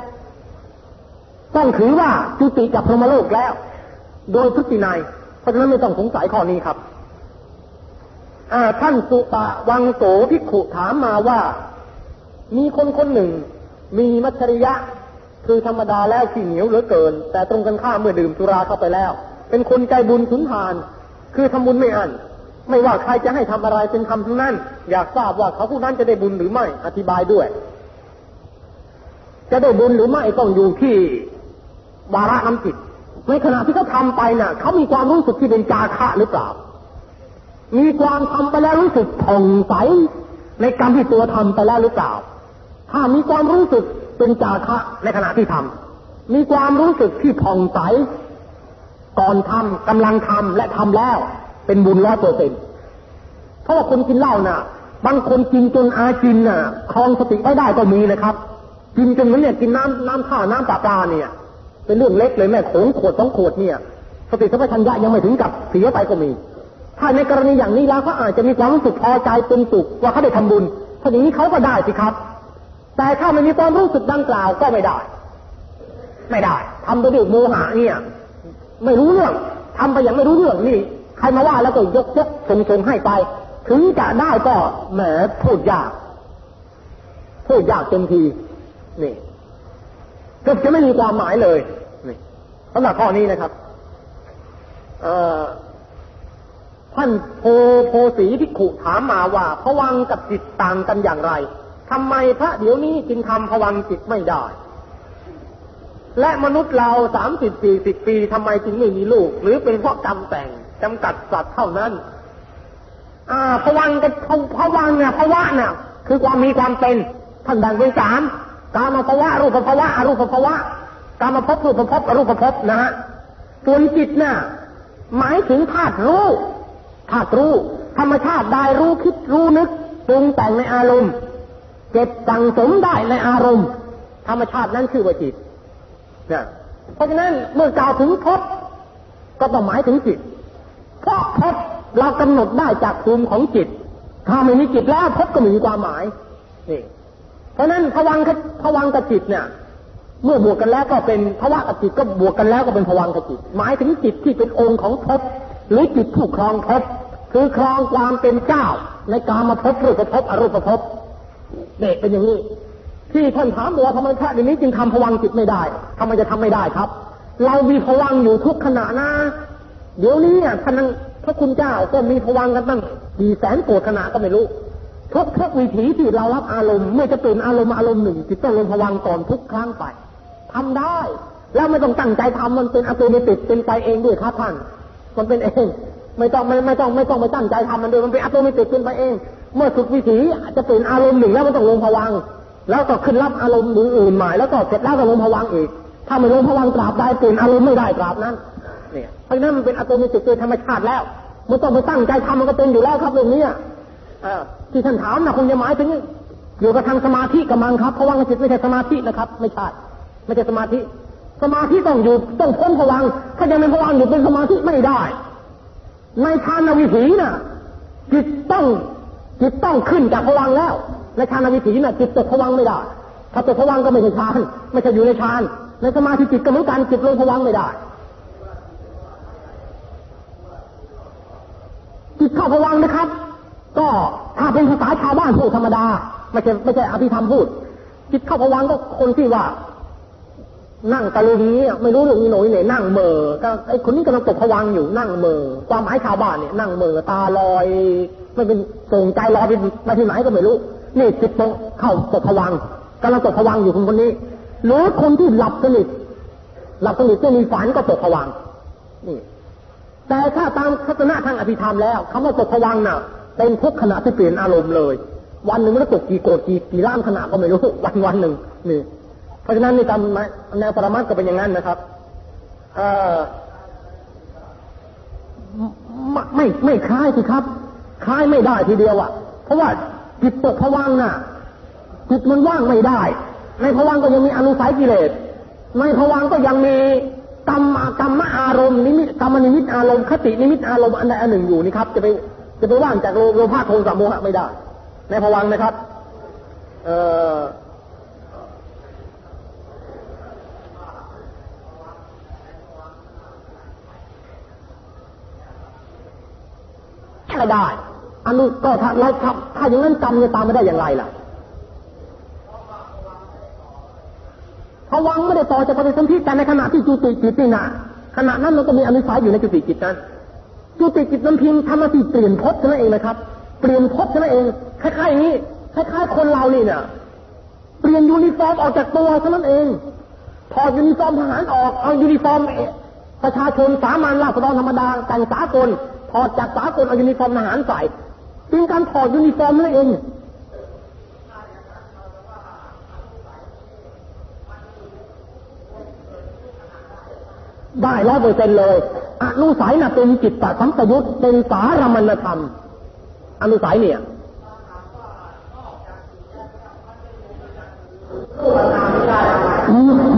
ต้องถือว่าจุติจากพรหมโลกแล้ว โดยพฤตินัยเพราะฉะนั้นไม่ต้องสงสัยข้อนี้ครับ ท่านสุปะวังโสพิขุถามมาว่า มีคนคนหนึ่ง มีมัชริยะ คือธรรมดาแล้วขี้เหนียวเหลือเกิน แต่ตรงกันข้ามเมื่อดื่มสุราเข้าไปแล้ว เป็นคนใจบุญสุนทาน คือทำบุญไม่อันไม่ว่าใครจะให้ทำอะไรเป็นคำทั้งนั้น อยากทราบว่าเขาผู้นั้นจะได้บุญหรือไม่ อธิบายด้วย จะได้บุญหรือไม่ต้องอยู่ที่วาระน้ำจิตในขณะที่เขาทาไปน่ะเขามีความรู้สึกที่เป็นจาคะหรือเปล่า มีความทำไปแล้วรู้สึกผ่องใสในกรรมที่ตัวทำไปแล้วหรือเปล่า ถ้ามีความรู้สึกเป็นจาคะในขณะที่ทำมีความรู้สึกที่ผ่องใส ก่อนทำกำลังทำและทำแล้ว เป็นบุญร้อยเปอร์เซ็นต์เพราะว่าคนกินเหล้าน่ะ บางคนกินจนอาจินน่ะคลองสติไม่ได้ก็มีนะครับ กินจนมันเนี่ยกินน้ำน้ำข้าวน้ำปลาปลาเนี่ย เป็นเรื่องเล็กเลยแม่โขงขวดสองขวดเนี่ย สติสัมปชัญญะยังไม่ถึงกับเสียไปก็มี ถ้าในกรณีอย่างนี้แล้วเขาอาจจะมีความรู้สึกพอใจเป็นสุขว่าเขาได้ทำบุญถ้าอย่างนี้เขาก็ได้สิครับ แต่ถ้าไม่มีความรู้สึกดังกล่าวก็ไม่ได้ ไม่ได้ทำไปด้วยโมหะเนี่ย ไม่รู้เรื่องทำไปอย่างไม่รู้เรื่องนี่ใครมาว่าแล้วก็ยกยกส่งส่งให้ไป ถึงจะได้ก็แหมพูดยากพูดยากเต็มทีนี่ก็จะไม่มีความหมายเลยนี่สำหรับข้อนี้นะครับ เอ่อ ท่านโพโพสีพิขุถามมาว่าพวังกับจิตต่างกันอย่างไรทำไมพระเดี๋ยวนี้จึงทำภวังจิตไม่ได้ และมนุษย์เราสามสิบสี่สิบปีทำไมจึงไม่มีลูก หรือเป็นเพราะกรรมแต่งจำกัดสัตว์เท่านั้น อ่าพวังกับพวังเนี่ยภวะเนี่ยคือความมีความเป็นท่านแบ่งเป็นสามกามาภวะรูปภวะอรูปภวะกามาภพรูปภพอรูปภพนะฮะส่วนจิตเนี่ยหมายถึงธาตุรู้ ธาตุรู้ ธรรมชาติได้รู้คิดรู้นึกปรุงแต่งในอารมณ์ เก็บสั่งสมได้ในอารมณ์ ธรรมชาตินั้นคือว่าจิตเนี่ยเพราะฉะนั้นเมื่อกล่าวถึงภพก็ต้องหมายถึงจิต เพราะภพเรากำหนดได้จากภูมิของจิต ถ้าไม่มีจิตแล้วภพก็ไม่มีความหมายนี่เพราะฉะนั้นพวังพวังกับจิตเนี่ยเมื่อบวกกันแล้วก็เป็นภวะกับจิตก็บวกกันแล้วก็เป็นพวังกับจิต หมายถึงจิตที่เป็นองค์ของภพ หรือจิตผู้ครองภพคือครองความเป็นเจ้า ในการมาภพรูปภพอรูปภพเนี่ยเป็นอย่างนี้ ที่ท่านถามว่าทำไมพระเดี๋ยวนี้จึงทำพวังจิตไม่ได้ทำไมจะทำไม่ได้ครับ เรามีพวังอยู่ทุกขณะนะ เดี๋ยวนี้อะท่านพระคุณเจ้าก็มีพวังกันตั้งกี่แสนโกรธขณะก็ไม่รู้ทุกทุกวิถีที่เรารับอารมณ์ไม่จะเป็นอารมณ์อารมณ์หนึ่งจิตต้องลงพวังก่อนทุกครั้งไปทำได้ แล้วไม่ต้องตั้งใจทำมันเป็นอัตโนมัติเป็นไปเองด้วยครับท่าน มันเป็นเอง ไม่ต้องไม่ไม่ต้องไม่ต้องไปตั้งใจทำมันด้วยมันเป็นอัตโนมัติเป็นไปเอง เมื่อสุดวิถีจะเป็นอารมณ์หนึ่งแล้วมันต้องลงพวังแล้วก็ขึ้นรับอารมณ์อื่นใหม่แล้วก็เสร็จแล้วก็ลงพวังอีก ถ้าไม่ลงพวังตราบใดเปลี่ยนอารมณ์ไม่ได้ตราบนั้น เนี่ยเพราะนั้นมันเป็นอัตโนมัติเป็นธรรมชาติแล้วมันต้องไปตั้งใจทำมันก็เป็นอยู่แล้วครับเรื่องนี้ที่ท่านถามนะคงจะหมายถึงเกี่กับทางสมาธิกำลังครับเพราะว่าจิตไม่ใช่สมาธินะครับ ไม่ใช่ไม่ใช่สมาธิ สมาธิต้องอยู่ต้องพ้นพวังถ้ายังเป็นพวังอยู่เป็นสมาธิไม่ได้ ในทานวิถีน่ะจิตต้องจิตต้องขึ้นจากพวังแล้ว ในทานวิถีน่ะจิตตกพวังไม่ได้ ถ้าตกพวังก็ไม่ใช่ฌานไม่ใช่อยู่ในฌานในสมาธิจิตก็เหมือนกันจิตลงพวังไม่ได้จิตเข้าพวังนะครับ ก็ถ้าเป็นภาษาชาวบ้านพูดธรรมดาไม่ใช่ไม่ใช่อภิธรรมพูด จิตเข้าพวังก็คนที่ว่า นั่งตะลุนี้ไม่รู้เรื่องหน่อยเนี่ยนั่งเมอก็ไอ้คนนี้กำลังตกผวังอยู่นั่งเมอความหมายชาวบ้านเนี่ยนั่งเมอตาลอยไม่เป็นส่งใจลอยไปไปที่ไหนก็ไม่รู้นี่จิตตกเข้าตกผวังกำลังตกผวังอยู่คนคนนี้หรือคนที่หลับสนิทหลับสนิทไม่มีฝันก็ตกผวังนี่แต่ถ้าตามทัศนะทางอภิธรรมแล้วคำว่าตกผวังน่ะ เป็นทุกขณะที่เปลี่ยนอารมณ์เลย วันหนึ่งมันตกกี่โกรธกี่กี่ล้านขณะก็ไม่รู้วันวันหนึ่งนี่ เพราะฉะนั้นในตามแนวปรมัตก็เป็นอย่างนั้นนะครับไม่ไม่คล้ายสิครับ คล้ายไม่ได้ทีเดียวอะ่ะ เพราะว่าจิตตกผวังน่ะจิตมันว่างไม่ได้ ในผวังก็ยังมีอนุสัยกิเลสในผวังก็ยังมีกรรมกรรมอารมณ์นิมิตกรรมนิมิตอารมณ์คตินิมิตอารมณ์อันใดอันหนึ่งอยู่นี่ครับ จะไปจะไปว่างจากโลภะโทสะโมหะไม่ได้ ในผวังนะครับ เอ่อ ไม่ได้ อันนี้ก็ถ้าเราถ้าถ้าอย่างนั้นกรรมจะตามไม่ได้อย่างไรล่ะภวังค์ไม่ได้ต่อจากปฏิสนธิแต่ในขณะที่จุติจิตนี่นะขณะนั้นมันก็มีอนุสัยอยู่ในจุติจิตนั้นจุติจิตนั้นเพียงทำหน้าที่เปลี่ยนภพเท่านั้นเองนะครับ เปลี่ยนภพเท่านั้นเองคล้ายๆอย่างนี้คล้ายๆคนเรานี่เนี่ยเปลี่ยนยูนิฟอร์มออกจากตัวเท่านั้นเองถอดยูนิฟอร์มทหารออกเอายูนิฟอร์มประชาชนสามัญราษฎรธรรมดาแต่งสากล ถอดจากสากลเอายูนิฟอร์มทหารใส่เป็นการถอดยูนิฟอร์มนั่นเองได้ร้อยเปอร์เซ็นเลย อนุสัยน่ะเป็นจิตตสัมปยุตเป็นสารมณธรรม อนุสัยเนี่ย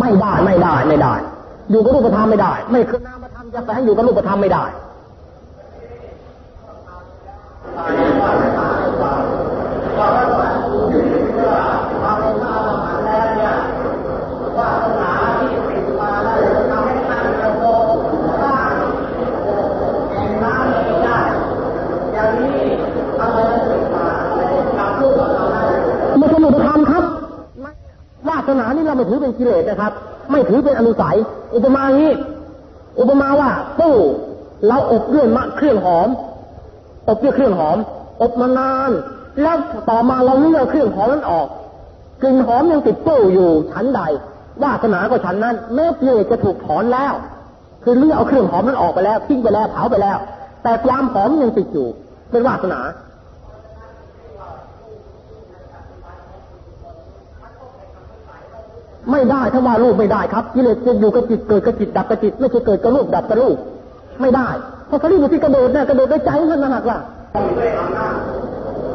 ไม่ได้ไม่ได้ไม่ได้ อยู่กับรูปธรรมไม่ได้ ไม่คือนามธรรมจะแฝงอยู่กับรูปธรรมไม่ได้ไม่ใช่รูปธรรมครับวา สนานี่เราไม่ถือเป็นกิเลสนะครับ ไม่ถือเป็นอนุสัย อุปมาอย่างนี้ อุปมาว่าตู้เราอบด้วยมะเครื่องหอม อบด้วยเครื่องหอม อบมานาน แล้วต่อมาเราเลือกเครื่องหอมนั้นออกกลิ่นหอมยังติดตู้อยู่ชั้นใดวาสนาก็ชั้นนั้น แม้กิเลสจะถูกถอนแล้ว คือเลือกเอาเครื่องหอมนั้นออกไปแล้วทิ้งไปแล้วเผาไปแล้ว แต่ความหอมยังติดอยู่เป็นวาสนาไม่ได้ถ้าว่ารูปไม่ได้ครับกิเลสจะอยู่กับจิตเกิดกับจิตดับกับจิต ไม่ใช่เกิดกับรูปดับกับรูปไม่ได้ พราะเขาเรียกที่กระโดดเนี่ยกระโดดด้วยใจมันนะหักล่ะ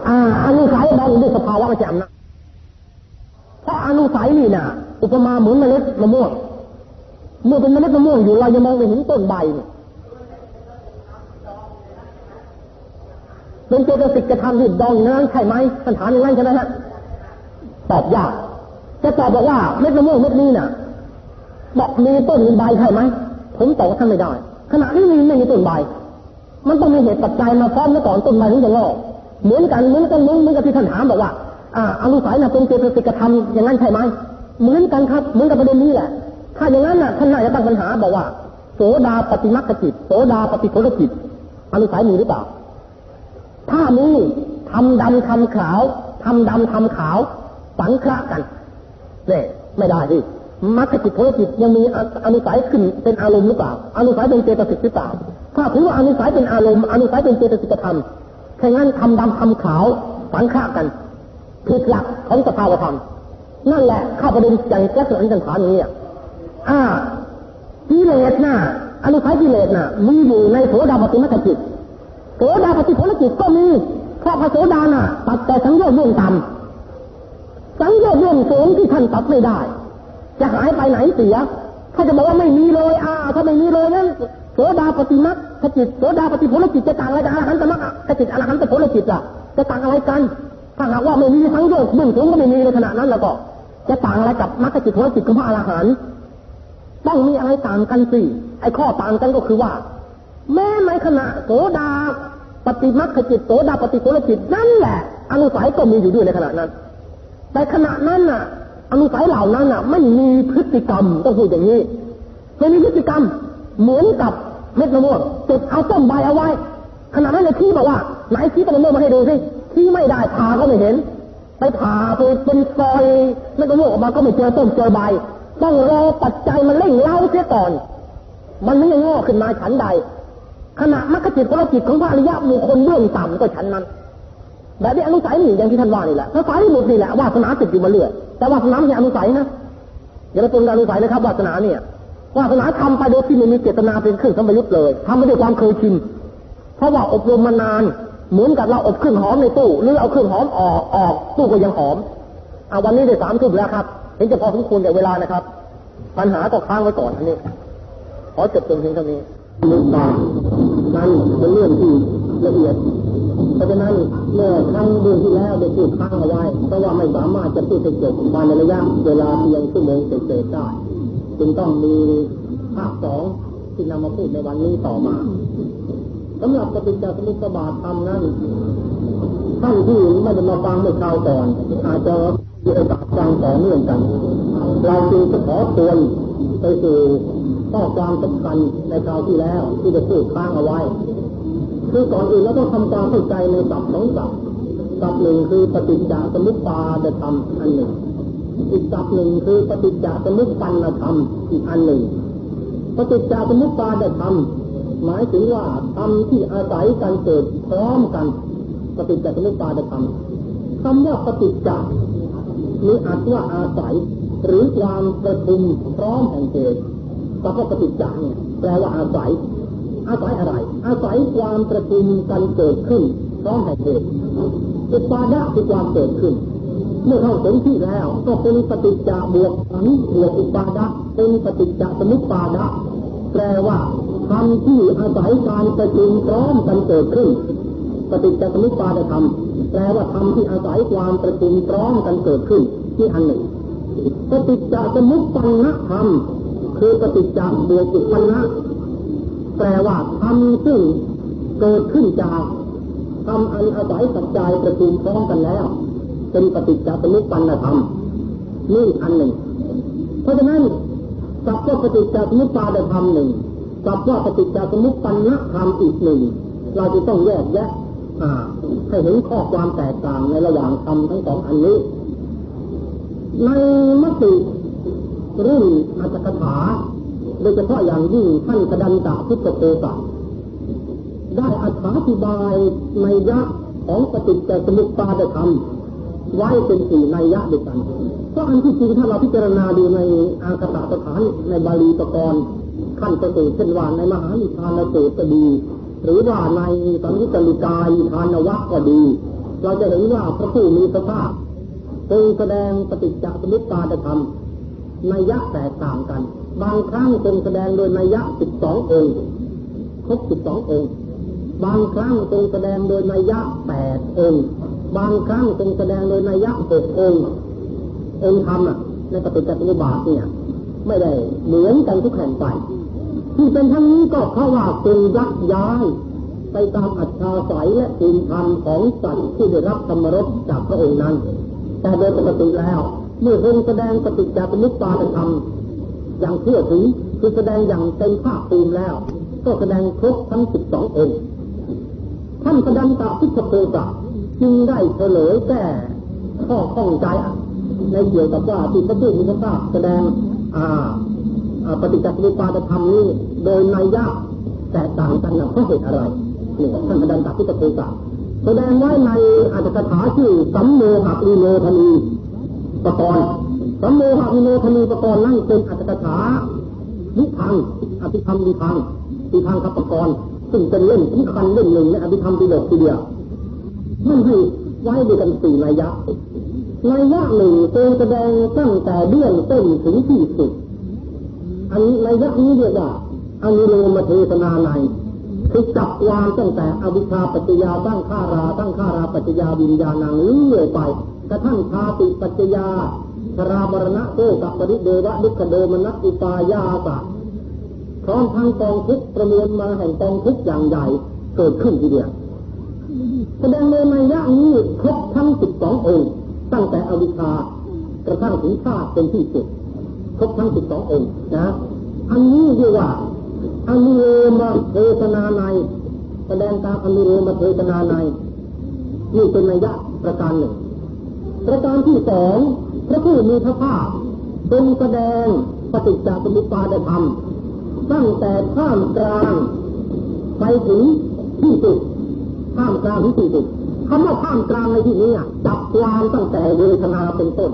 อ่าอนุสัยมองด้วยสภาวะไม่ใช่อำนาจเพราะอนุสัยนี่นะอุปมาเหมือนเมล็ดมะม่วงเมื่อเป็นเมล็ดมะม่วงอยู่เรายังมองไม่เห็นต้นใบเป็นเจตสิกจะทำรีบดองอย่างนั้นใช่ไหมปัญหาอย่างนั้นใช่ไหมฮะตอบยากจะตอบบอกว่าเม็ดมะม่วงเม็ดนี้น่ะบอกมีต้นมีใบใช่ไหมผมตอบว่าท่านไม่ได้ ขณะที่มีไม่มีต้นใบ มันต้องมีเหตุปัจจัยมาฟ้อมมาก่อนต้นใบถึงจะงอกเหมือนกันเหมือนกันเหมือนกับที่ท่านถามบอกว่าอ่าอนุสัยนะเป็นเจตสิกธรรมอย่างนั้นใช่ไหมเหมือนกันครับเหมือนกับประเด็นนี้แหละ ถ้าอย่างนั้นน่ะท่านน่าจะตั้งปัญหาบอกว่า โสดาปฏิมักจิตโสดาปฏิโสดจิตอนุสัยมีหรือเปล่า ถ้ามีทำดำทำขาวทำดำทำขาว สังเคระกันเนี่ยไม่ได้ดิ มัคคจิตโพธิจิตยังมีอนุสัยขึ้นเป็นอารมณ์หรือเปล่าอนุสัยเป็นเจตสิกหรือเปล่า ถ้าถือว่าอนุสัยเป็นอารมณ์อนุสัยเป็นเจตสิกธรรมแค่งั้นทำดำทำขาวสังเครากันผิดหลักของสภาวธรรมนั่นแหละข้าประเด็นอย่างแจ๊สสันจันฐานนี้อ่ากิเลสน่ะอนุสัยกิเลสน่ะมีอยู่ในโสดาปฏิมัคคจิตโสดาปฏิผลจิตก็มีเพราะพระโสดาน่ะตัดแต่สังโยชน์เรื่องต่ำสังโยชน์เรื่องสูงที่ท่านตัดไม่ได้ จะหายไปไหนเสีย ถ้าจะบอกว่าไม่มีเลยอ่าถ้าไม่มีเลยนั้นโสดาปฏิมัคคจิตโสดาปฏิผลจิตจะต่างอะไรกับอรหันตมัคคจิตอรหันตผลจิตล่ะจะต่างอะไรกัน ถ้าหากว่าไม่มีสังโยชน์เบื้องสูงก็ไม่มีในขณะนั้นแล้วก็ จะต่างอะไรกับมรรคจิตผลจิตของพระอรหันต์ต้องมีอะไรต่างกันสิไอ้ข้อต่างกันก็คือว่า แม้ในขณะโสดาปฏิมัคคจิตโสดาปฏิโสดจิตนั่นแหละอนุสัยก็มีอยู่ด้วยในขณะนั้นแต่ขณะนั้นน่ะ อนุสัยเหล่านั้นน่ะไม่มีพฤติกรรมต้องพูดอย่างนี้ไม่มีพฤติกรรม เหมือนกับเม็ดมะม่วงจดเอาต้นใบเอาไว้ขณะนั้นเลยที่บอกว่าไหนชี้ต้นมะม่วงมาให้ดูสิที่ไม่ได้ผ่าก็ไม่เห็น ไปผ่าไปเป็นซอยเม็ดมะม่วงออกมาก็ไม่เจอต้นเจอใบ ต้องรอปัจจัยมันเร่งเล่าเสียก่อน มันไม่ยังงอกขึ้นมาฉันใด ขณะมรรคจิตผลจิตของพระอริยะบุคคลเบื้องต่ำก็ฉันนั้นแบบนี้อนุสัยนี่อย่างที่ท่านว่านี่แหละถ้าสายหลุดนี่แหละวาสนาติดอยู่มาเรื่อย แต่วาสนาไม่ใช่อนุสัยนะอย่าไปปนกับอนุสัยนะครับวาสนาเนี่ยวาสนาทำไปโดยที่ไม่มีเจตนาเป็นเครื่องสัมยุทธ์เลยทำไปด้วยความเคยชินเพราะว่าอบรมมานานเหมือนกับเราอบเครื่องหอมในตู้หรือเอาเครื่องหอมออกออกตู้ก็ยังหอมเอาวันนี้ได้สามทุ่มแล้วครับเห็นจะพอสมควรแก่เวลานะครับ ปัญหาก็ค้างไว้ก่อนอันนี้ขอจบตรงเพียงเท่านี้มือตานั่นเป็นเรื่องที่ละเอียด ราะฉะนั้นเมื่อครั้งเดือนที่แล้วได้พูดค้างเอาไว้เพราะว่าไม่สามารถจะพูดไปจบภายในระยะเวลาเพียงชั่วโมงเศษได้จึงต้องมีภาคสองที่นำมาพูดในวันนี้ต่อมาสำหรับปฏิจจสมุปบาทธรรมนั้นท่านที่ไม่ได้มาฟังเมื่อคราวก่อนอาจจะมีโอกาสฟังต่อเนื่องกัน เราจึงจะขอตวนไปสู่ข้อความสำคัญในคราวที่แล้วที่จะพูดค้างเอาไว้ คือก่อนอื่นเราต้องทำความเข้าใจในศัพท์สองศัพท์ศัพท์หนึ่งคือปฏิจจสมุปบาทธรรมอันหนึ่ง อีกศัพท์หนึ่งคือปฏิจจสมุปปันธรรมอีกอันหนึ่ง ปฏิจจสมุปบาทธรรมหมายถึงว่าธรรมที่อาศัยการเกิดพร้อมกัน ปฏิจจสมุปบาทธรรมคำว่าปฏิจจมีออาจว่าอาศัย หรือความประชุมพร้อมแห่งเหตุคำว่าปฏิจจเนี่ยแปลว่าอาศัย อาศัยอะไร อาศัยความประชุมกันเกิดขึ้นพร้อมแห่งเหตุอุปาดะคือความเกิดขึ้น เมื่อเข้าสมที่แล้ว ก็เป็นปฏิจจบวกขันบวกอุปาดะเป็นปฏิจจสมุปปาดะแปลว่าธรรมที่อาศัยการประชุมพร้อมกันเกิดขึ้น ปฏิจจสมุปบาทธรรมแปลว่าธรรมที่อาศัยความประชุมพร้อมกันเกิดขึ้น ที่อันหนึ่ง ปฏิจจสมุปปันนธรรมคือปฏิจจบวกอุปนนะ แปลว่าธรรมซึ่งเกิดขึ้นจากธรรมอันอาศัยปัจจัยประชุมพร้อมกันแล้ว เป็นปฏิจจสมุปปันธรรมนี่อันหนึ่ง เพราะฉะนั้นสัพว่าปฏิจจสมุปบาทธรรมหนึ่งกับว่าปฏิจจสมุปปันนธรรมอีกหนึ่ง เราจะต้องแยกแยะให้เห็นข้อความแตกต่างในระหว่างธรรมทั้งสองอันนี้ ในมติเรื่องอัตถกถา โดยเฉพาะอย่างยิ่งท่านกระดันตะพุทธโกศะได้อธิบายในยะของปฏิจจสมุปบาทธรรมไว้เป็นสี่ในยะเด้วกันเพราะอันที่จริงถ้าเราพิจารณาดูในอังคตสถานในบาลีตะกรขั้นประสูตเช่นว่าในมหานิทานสูตรก็ดี หรือว่าในสังยุตตลิกายทานวัคก็ดี เราจะเห็นว่าพระผู้มีพระภาคทรงแสดงปฏิจจสมุปบาทธรรมนัยยะแตกต่างกัน บางครั้งทรงแสดงโดยนัยยะสิบสององค์ครบสิบสององค์ บางครั้งทรงแสดงโดยนัยยะแปดองค์ บางครั้งทรงแสดงโดยนัยยะหกองค์ องค์ธรรมอะในปฏิจจสมุปบาทเนี่ยไม่ได้เหมือนกันทุกแห่งไป ที่เป็นทั้งนี้ก็เพราะว่าทรงยักย้ายไปตามอัจฉริยและภูมิธรรมของสัตว์ที่ได้รับธรรมรสจากพระองค์นั้น แต่โดยปกติแล้ว เมื่อทรงแสดงปฏิจจสมุปบาทธรรม อย่างเชื่อถึงคือแสดงอย่างเต็มภาคภูมิแล้ว ก็แสดงครบทั้งสิบสององค์ท่านแสดงตาพุทธโกะจึงได้เฉลยแก้ข้อข้องใจในเกี่ยวกับว่าที่พระพุทธเจ้าแสดงอ่าปฏิจจสมุปบาทธรรมนี้โดยนัยยะแตกต่างกันเพราะเหตุอะไรนี่ท่านแสดงตาพุทธโกะแสดงไว้ในอัตถกถาชื่อสัมโมหะวิโนทนีปกรณ์ สัมโมหะวิโนทนีปกรณ์นั่นเป็นอัตถกถาวิพังอภิธรรมวิพังวิพังกับปกรณ์ซึ่งเป็นเล่มสำคัญเล่มหนึ่งในอภิธรรมปิฎกทีเดียวท่านให้ไว้ด้วยกันสี่นัยยะนัยยะหนึ่งทรงแสดงตั้งแต่เบื้องต้นถึงที่สุด อันนัยยะนี้เรียกว่าอนุโลมเทศนาในคือจับวางตั้งแต่อวิชาปัจจยาตั้งข้าราตั้งข้าราปัจจยาวิญญาณังเรื่อยไปกระทั่งชาติปัจจยา รามรณะโตกับปริเดวะดุขโดมนัสอุปายาสะพร้อมทั้งกองทุกประมวลมาแห่งกองทุกอย่างใหญ่เกิดขึ้นทีเดียวแสดงในในยะนี้ครบทั้งสิบสององค์ ตั้งแต่อวิชชากระทั่งถึงชาติเป็นที่สุด ครบทั้งสิบสององค์นะอันนี้เรียกว่าอนุโลมเทศนาในแสดงตามอนุโลมเทศนาในนี่เป็นนัยยะประการหนึ่งประการที่สอง พระผู้มีพระภาคทรงแสดงปฏิจจสมุปบาทธรรมตั้งแต่ข้ามกลางไปถึงที่สุดข้ามกลางถึงที่สุดคำว่าข้ามกลางในที่นี้จับความตั้งแต่เวทนาเป็นต้น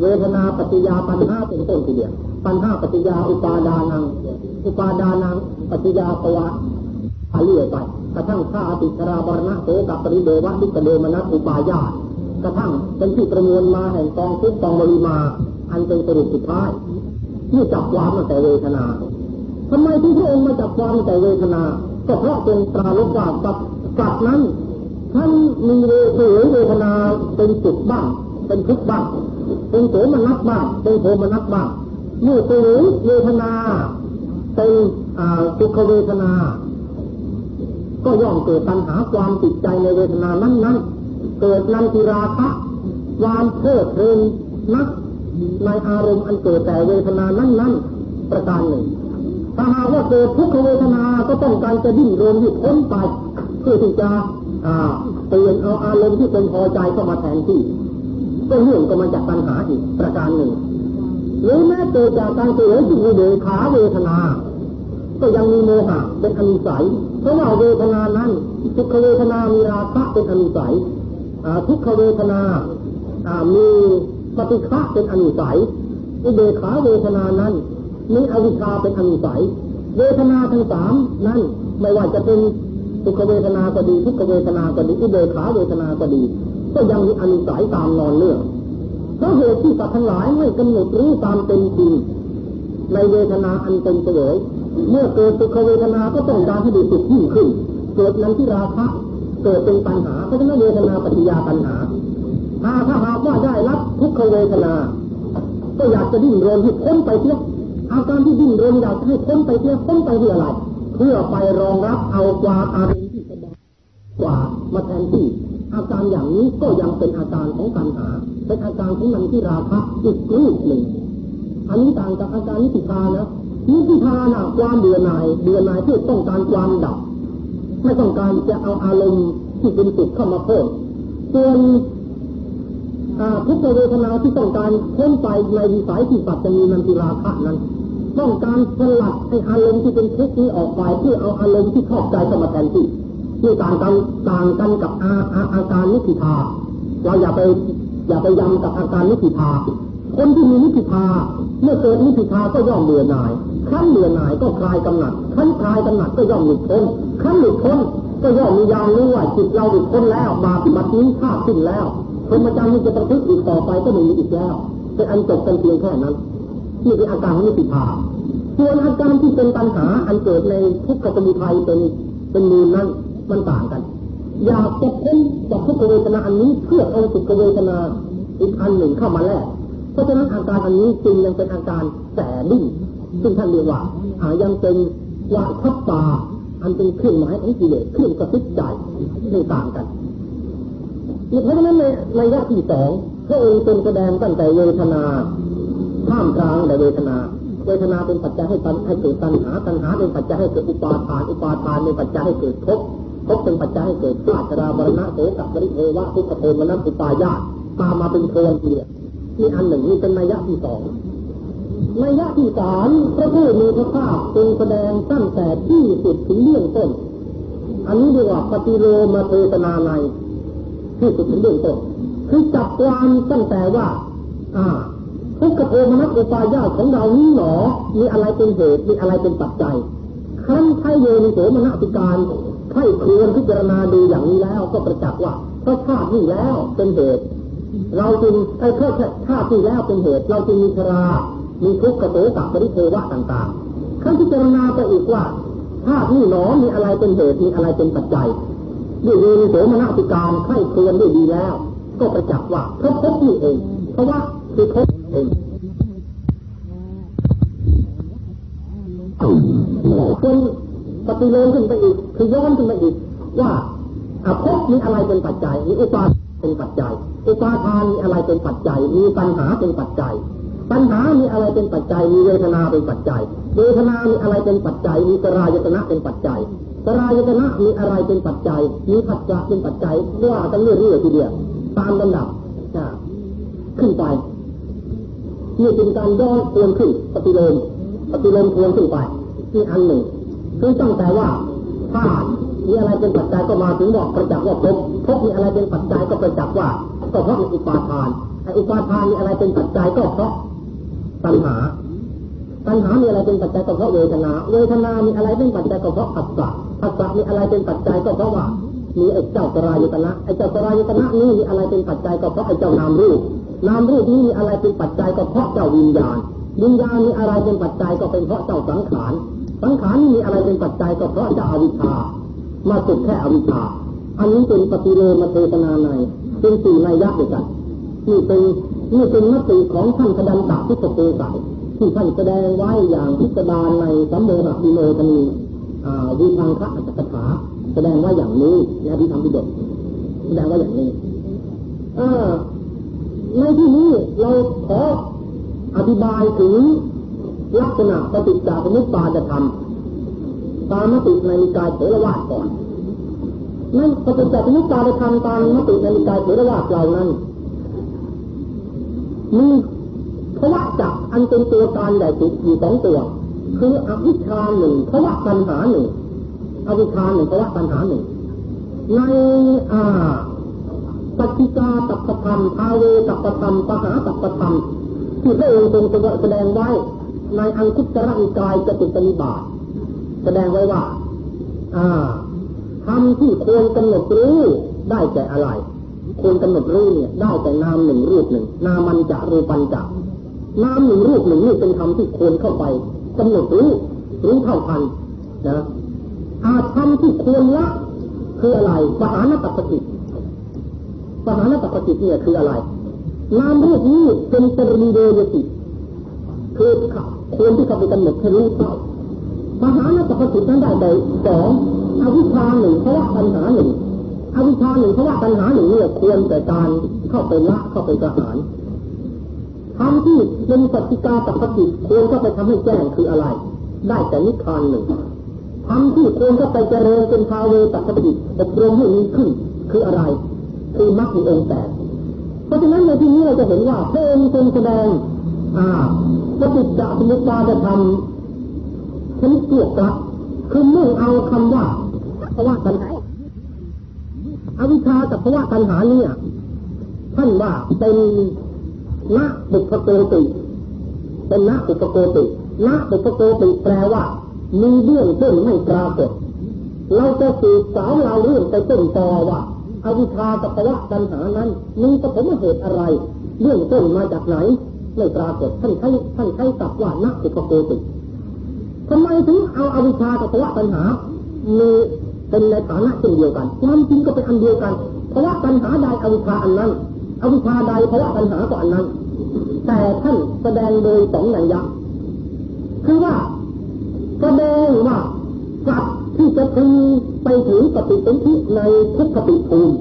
เวทนาปฏิยาปัญหาเป็นต้นทีเดียวปัญหาปฏิยาอุปาดานัง อุปาดานังปฏิยาภวะไปเรื่อยไปกระทั่งข้าอติชราบรณะโสกับปริเดวะดิกเดมนัสอุปายา กระทั่งเป็นที่ประมวลมาแห่งกองทุกกองบริมา อันเป็นสรุปสุดท้ายที่จับความตั้งแต่เวทนาทำไมที่พระองค์มาจับความตั้งแต่เวทนา ก็เพราะเป็นตราลบว่ากับกับนั้นท่านมีเวเวทนาเป็นสุขบ้าง เป็นทุกข์บ้าง เป็นโสมนัสบ้าง เป็นโทมนัสบ้างเมื่อเสวยเวทนาเป็นสุขเวทนา ก็ย่อมเกิดปัญหาความติดใจในเวทนานั้นๆ เกิดนันทิราคะความเพลิดเพลินนักในอารมณ์อันเกิดแต่เวทนานั้นๆ ประการหนึ่ง ถ้าหากว่าเกิดทุกขเวทนา ก็ต้องการจะดิ้นรนที่พ้นไปเพื่อที่จะเปลี่ยนเอาอารมณ์ที่เป็นพอใจเข้ามาแทนที่ก็เรื่องก็มาจากปัญหาอีกประการหนึ่ง หรือแม้เกิดจากการเสียสิ่งเดขาเวทนา ก็ยังมีโมหะเป็นอนุสัย เพราะว่าเวทนานั้นทุกขเวทนามีราคะเป็นอนุสัย ทุกขเวทนามีปฏิฆะเป็นอนุสัยอุเบขาเวทนานั้นมีอวิชชาเป็นอนุสัย เวทนาทั้งสามนั้นไม่ว่าจะเป็นทุกขเวทนาก็ดีทุกขเวทนาก็ดีอุเบขาเวทนาก็ดี ก็ยังมีอนุสัยตามนอนเรื่องเพราะเหตุที่สัตว์ทั้งหลายไม่กำหนดรู้ตามเป็นจริงในเวทนาอันเป็นเสวยเมื่อเกิดสุขเวทนาก็ต้องการให้ดีสุขยิ่งขึ้น เกิดนั้นที่ราคะ เกิดเป็นปัญหาเพราะฉะนั้นเวทนาปฏิยาปัญหาถ้าถ้าหากว่าได้รับทุกขเวทนา ก็อยากจะดิ้นรนให้พ้นไปเสียอาการที่ดิ้นรนอยากให้พ้นไปเสียพ้นไปเพื่ออะไรเพื่อไปรองรับเอาความอารมณ์ที่สบายกว่ามาแทนที่ อาการอย่างนี้ก็ยังเป็นอาการของปัญหา เป็นอาการของนันที่ราคะอีกรูปหนึ่งอันนี้ต่างกับอาการนิพพานะนิพพานะความเบื่อหน่ายเบื่อหน่ายเพื่อต้องการความดับ ไม่ต้องการจะเอาอารมณ์ที่เป็นสุขเข้ามาเพิ่มส่วนทุกเวทนาที่ต้องการพ้นไปในวิสัยที่ปัจจะมีนันทิราคะนั้น ต้องการสลัดไออารมณ์ที่เป็นทุกข์นี้ออกไปเพื่อเอาอารมณ์ที่ชอบใจเข้ามาแทนที่นี่ต่างกันต่างกันกับอาอาอาการนิพพิทาเราอย่าไปอย่าไปยำกับอาการนิพพิทาคนที่มีนิพพิทาเมื่อเกิดนิพพิทาก็ย่อมเบื่อหน่ายขั้นเบื่อหน่ายก็คลายกำหนัด ขั้นคลายกำหนัดก็ย่อมหลุดพ้นขั้นหลุดพ้นก็ย่อมมียานรู้ว่าจิตเราหลุดพ้นแล้วบาปบัดนี้ชาติสิ้นแล้วพรมจรรย์ที่จะประพฤติอีกต่อไปก็ไม่มีอีกแล้วเป็นอันจบกันเพียงแค่นั้นนี่เป็นอาการของนิพพิทาส่วนอาการที่เป็นปัญหาอันเกิดในทุกขสมุทัยเป็นเป็นมูลนั้นมันต่างกัน อยากจะพ้นจากทุกขเวทนาอันนี้เพื่อเอาสุขเวทนาอีกอันหนึ่งเข้ามาแลกเพราะฉะนั้นอาการอันนี้จึงยังเป็นอาการแสดิ้นซึ่งท่านเรียกว่าอายังเป็น วาทับตาอันเป็นเครื่องหมายของกิเลสเครื่องกระซิบใจไม่ต่างกันเพราะฉะนั้นในในยะที่สองพระองค์เป็นแสดงตั้งแต่เวทนาท่ามกลางแต่เวทนา เวทนาเป็นปัจจัยให้ตันให้เกิดตัณหาตัณหาเป็นปัจจัยให้เกิดอุปาทาน อุปาทานเป็นปัจจัยให้เกิดภพภพเป็นปัจจัยให้เกิดชาติราบรณะโสกับบริเทวะทุกขโทมนัสอุปายาตตามมาเป็นโทนเดียนี่อันหนึ่งนี่เป็นนัยยะที่สอง ในยะที่สามพระผู้มีพระภาคเป็นแสดงตั้งแต่ที่สุดถึงเรื่องต้น อันนี้เรียกว่าปฏิโลมาเทศนาในที่สุดถึงเรื่องต้นคือจับความตั้งแต่ว่า อ่าทุกขโทมนัสอุปายาตของเรานี้หนอ มีอะไรเป็นเหตุ มีอะไรเป็นปัจจัยขั้นไทยโยนิโสมนสิการไข้ควนพิจารณาดูอย่างนี้แล้ว ก็ประจักษ์ว่าเพราะชาตินี้แล้วเป็นเหตุ เราจึงไอ้เพราะชาติที่แล้วเป็นเหตุ เราจึงมีชรา มีทุกข์กระโตกับปริเทวะต่างๆขั้นพิจารณาไปอีกว่าชาตินี้หนอมีอะไรเป็นเหตุมีอะไรเป็นปัจจัยด้วยโยนิโสมนสิการไข้ควนด้วยดีแล้ว ก็ประจักษ์ว่าเพระพบนี่เอง เพราะว่าคือพบเองคนปฏิโลมขึ้นไปอีกคือย้อนขึ้นไปอีกว่าอาภพมีอะไรเป็นปัจจัยมีอุปาเป็นปัจจัย อุปาทานมีอะไรเป็นปัจจัย มีปัญหาเป็นปัจจัย ปัญหามีอะไรเป็นปัจจัย มีเวทนาเป็นปัจจัย เวทนามีอะไรเป็นปัจจัย มีสรายตนะเป็นปัจจัยสรายตนะมีอะไรเป็นปัจจัย มีปัจจัยเป็นปัจจัยว่ากันเรื่อยๆทีเดียว ตามลำดับขึ้นไปนี่เป็นการย้อนทวนขึ้นปฏิโลมปฏิโลมทวนขึ้นไปนี่อันหนึ่งคือตั้งแต่ว่าถ้ามีอะไรเป็นปัจจัยก็มาถึงบอกประจักษ์ว่าพบพบมีอะไรเป็นปัจจัยก็ประจักษ์ว่าก็เพราะมีอุปาทานไออุปาทานมีอะไรเป็นปัจจัยก็เพราะ ตัณหา ตัณหามีอะไรเป็นปัจจัยก็เพราะเวทนา เวทนา มีอะไรเป็นปัจจัยก็เพราะอัตตาอัตตามีอะไรเป็นปัจจัยก็เพราะว่า มีไอ้เจ้าสรายตนะไอ้เจ้าสรายตนะนี้มีอะไรเป็นปัจจัยก็เพราะไอ้เจ้านามรูป นามรูปนี้มีอะไรเป็นปัจจัยก็เพราะเจ้าวิญญาณ วิญญาณมีอะไรเป็นปัจจัยก็เป็นเพราะเจ้าสังขาร สังขารมีอะไรเป็นปัจจัยก็เพราะเจ้าอวิชชา มาสุดแค่อวิชชา อันนี้เป็นปฏิโลมาเทศนาในเป็นสี่ในยักษ์ด้วยกันนี่เป็น นี่เป็นมติของท่านกระดันตาพิสเตสายที่ท่านแสดงไว้อย่างพิสดารในสัมโมหะวิโมทนีวิพังคะอัจฉริยแสดงว่าอย่างนี้ในอภิธรรมปิฎกแสดงว่าอย่างนี้ในที่นี้เราขออธิบายถึงลักษณะปฏิจจสมุปบาทธรรมตามมติในนิกายเถรวาทก่อนนั่นปฏิจจสมุปบาทธรรมตามมติในนิกายเถรวาทเรานั้น มีภาวะจักอันเป็นตัวการใหญ่สุดอยู่สองตัว คืออวิชชาหนึ่งภาวะปัญหาหนึ่งอวิชชาหนึ่งภาวะปัญหาหนึ่งในอ่าปฏิกาตัปธรรมทาเวตัปธรรมปหาตัปธรรมที่พระองค์ทรงแสดงไว้ในอังคุตระนิกายจะตุตนิบาตแสดงไว้ว่า อ่าทำที่ควรกำหนดรู้ได้แก่อะไร ควรกำหนดรู้เนี่ย ได้แต่นามหนึ่งรูปหนึ่งนามันจะรูปันจะนามหนึ่งรูปหนึ่งนี่เป็นคำที่ควรเข้าไปกำหนดรู้รู้เท่าทันนะอาธรรมที่ควรละคืออะไรปหานตัปฏิปหานตัปฏิเนี่ยคืออะไรนามรูปนี้เป็นปริเดยติคือควรที่เข้าไปกำหนดให้รู้เท่าปหานตัปฏินั้นได้ใดสองอวิชาหนึ่งเพราะว่าปัญหาหนึ่ง อวิชาหนึ่งเพราะว่าปัญหาหนึ่งเนี่ยควรแต่การเข้าไปละเข้าไปกระหารทำที่เป็นปฏิกาตัปฏิควรก็ไปทำให้แจ้งคืออะไร ได้แต่นิพพานหนึ่งทำที่ควรก็ไปเจริญเป็นภาเวตัปฏิอบรมให้มีขึ้น คืออะไร คือมรรคองแปดเพราะฉะนั้นในที่นี้เราจะเห็นว่าพระองค์ทรงแสดงอ่าปฏิจจสมุปบาทธรรมฉันเกี่ยวกับคือมุ่งเอาคำว่าเพราะว่าตัณหา อวิชชากับภาวะตัณหาเนี่ยท่านว่าเป็นละบุพโกติ เป็นละบุพโกติละบุพโกติแปลว่า มีเบื้องต้นไม่ปรากฏ เราจะสืบสาวเราเรื่องไปต้นต่อว่าอวิชชากับภาวะตัณหานั้นมีปฐมเหตุอะไร เรื่องต้นมาจากไหนไม่ปรากฏท่านใช้ท่านใช้ตับว่านักอุปโกติทำไมถึงเอาอวิชชากับภาวะตัณหา มี เป็นในฐานะเช่นเดียวกัน ความจริงก็เป็นอันเดียวกัน เพราะว่าปัญหาใดอวิชชาอันนั้น อวิชชาใดเพราะว่าปัญหาก็อันนั้น แต่ท่านแสดงโดยสองนัยยะคือว่าแสดงว่าสัตว์ที่จะพึงไปถึงปฏิสนธิในทุกขติภูมิ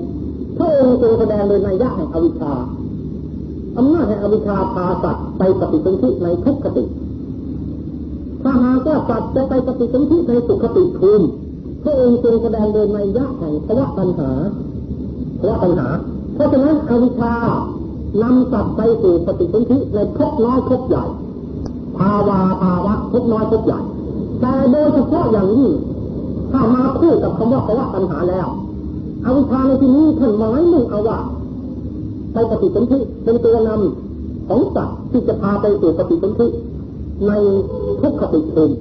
พระองค์ทรงแสดงโดยนัยยะแห่งอวิชชาอำนาจแห่งอวิชชาพาสัตว์ไปปฏิสนธิในทุกขติ ถ้าหากว่าสัตว์จะไปปฏิสนธิในสุขติภูมิ พระองค์ทรงแสดงโดยนัยยะแห่งภาวะปัญหาภาวะปัญหา เพราะฉะนั้นอวิชชานำสัตว์ไปสู่ปฏิสนธิในภพน้อยภพใหญ่ ภาวาภาวะภพน้อยภพใหญ่ แต่โดยเฉพาะอย่างนี้ถ้ามาคู่กับคำว่าภาวะปัญหาแล้วอวิชชาในที่นี้ท่านหมายมุ่งเอาว่าไปปฏิสนธิเป็นตัวนำของสัตว์ที่จะพาไปสู่ปฏิสนธิในทุกขติภูมิ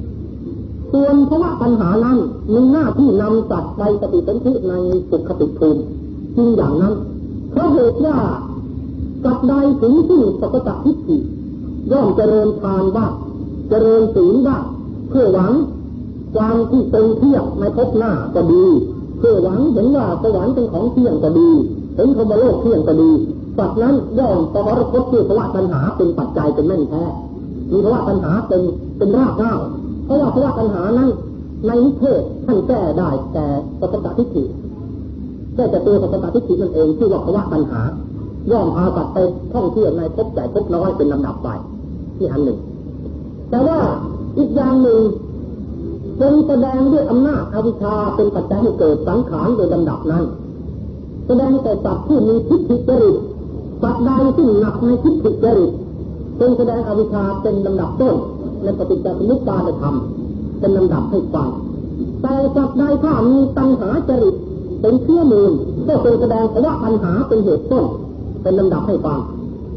ส่วนภาวะปัญหานั้นมีหน้าที่นำสัตว์ไปปฏิสนธิในสุขติภูมิจริงอย่างนั้นเพราะเหตุว่าสัตว์ใดถึงที่ปกติทิฏฐิย่อมเจริญทานบ้างเจริญศีลบ้างเพื่อหวังความที่เป็นเที่ยงในภพหน้าก็ดี เพื่อหวังเห็นว่าสวรรค์เป็นของเที่ยงก็ดีเห็นธรรมโลกเที่ยงก็ดีสัตว์นั้นย่อมประรพที่ภาวะปัญหาเป็นปัจจัยเป็นแม่นแท้มีภาวะปัญหาเป็นเป็นรากเหง้า เพราะว่าภาวะปัญหานั้นในนิเทศท่านแก้ได้แต่ปกติทิฏฐิได้แต่ตัวปกติทิฏฐินั่นเองที่ว่าภาวะปัญหา ย่อมพาสัตว์ไปท่องเที่ยวในภพใหญ่ภพน้อยเป็นลำดับไปนี่อันหนึ่ง แต่ว่าอีกอย่างหนึ่งเป็นแสดงด้วยอำนาจอวิชชาเป็นปัจจัยให้เกิดสังขารโดยลำดับนั้น แสดงแต่สัตว์ที่มีทิฏฐิจริตสัตว์ใดที่หนักในทิฏฐิจริตเป็นแสดงอวิชชาเป็นลำดับต้น ในปฏิจจสมุปบาทธรรมเป็นลำดับให้ฟังแต่สัตว์ใดถ้ามีตัณหาจริตเป็นเชื่องมูลก็เป็นแสดงว่าปัญหาเป็นเหตุต้น เป็นลำดับให้ฟัง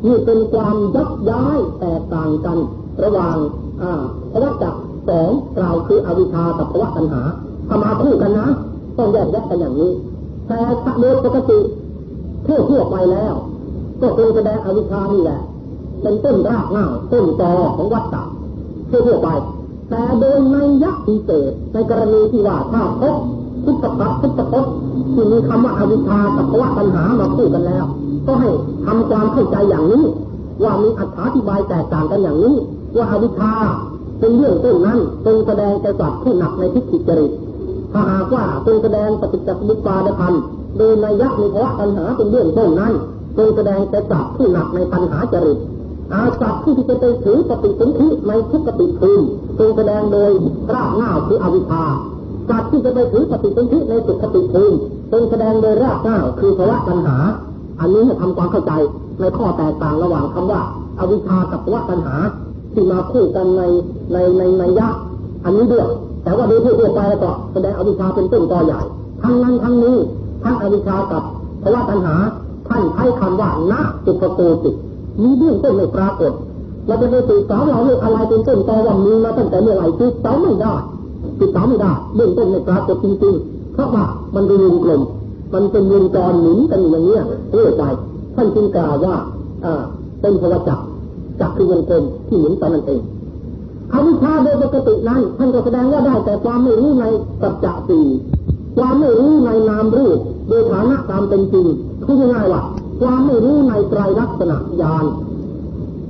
นี่เป็นความยักย้ายแตกต่างกัน ระหว่างอ่าภาวะจักสองกล่าวคืออวิชากับภาวะตัณหาถ้ามาคู่กันนะ ต้องแยกแยะกันอย่างนี้ แต่โดยปกติทั่วทั่วไปแล้ว ก็คงแสดงอวิชานี่แหละเป็นต้นรากเหง้าต้นตอของวัฏฏะ ทั่วไป แต่โดยในยักษ์พิเศษในกรณีที่ว่าถ้าพบพุทธะพุทธพจน์ที่มีคำว่าอวิชชากับภวะตัณหามาคู่กันแล้ว ก็ให้ทำความเข้าใจอย่างนี้ ว่ามีอธิบายแตกต่างกันอย่างนี้ ว่าอวิชชาเป็นเรื่องต้นนั้นทรงแสดงแก่สัตว์ผู้หนักในทิฏฐิจริตถ้าหากว่าทรงแสดงปฏิจจสมุปบาทธรรมโดยนัยยะมีภาวะปัญหาเป็นเรื่องต้นนั้นทรงแสดงแก่สัตว์ผู้หนักในปัญหาจริต อาสัตว์ผู้ที่จะไปถือปฏิสนธิในทุกขติภูมิทรงแสดงโดยรากเหง้าคืออวิชชาสัตว์ที่จะไปถือปฏิสนธิในสุขติภูมิทรงแสดงโดยรากเหง้าคือภาวะปัญหา อันนี้ให้ทำความเข้าใจในข้อแตกต่างระหว่างคำว่าอวิชชากับภาวะปัญหา ที่มาคู่กันในในในในยะอันนี้ด้วยแต่ว่าโดยทั่วไปแล้วก็แสดงอวิชชาเป็นต้นตอใหญ่ทั้งนั้นทั้งนี้ทั้งอวิชชากับภาวะตัณหาท่านใช้คำว่านาจุปโกติ มีเรื่องต้นไม่ปรากฏเราจะไปติดสาวเราเรื่องอะไรเป็นต้นตอว่ามีมาตั้งแต่เมื่อไหร่ติดสาวไม่ได้ติดสาวไม่ได้เรื่องต้นไม่ปรากฏจริงๆเพราะว่ามันเป็นวงกลมมันเป็นวงจรหมุนกันอย่างนี้เรื่อยไปท่านจึงกล่าวว่าอ่าเป็นภวะจักรจักคือวงกลมที่หมุนไปนั่นเองอวิชชาโดยปกตินั้นท่านก็แสดงว่าได้แต่ความไม่รู้ในสัจจสี่ความไม่รู้ในนามรูปโดยฐานะตามเป็นจริงคือยังไงวะ ความไม่รู้ในไตรลักษณะญาณ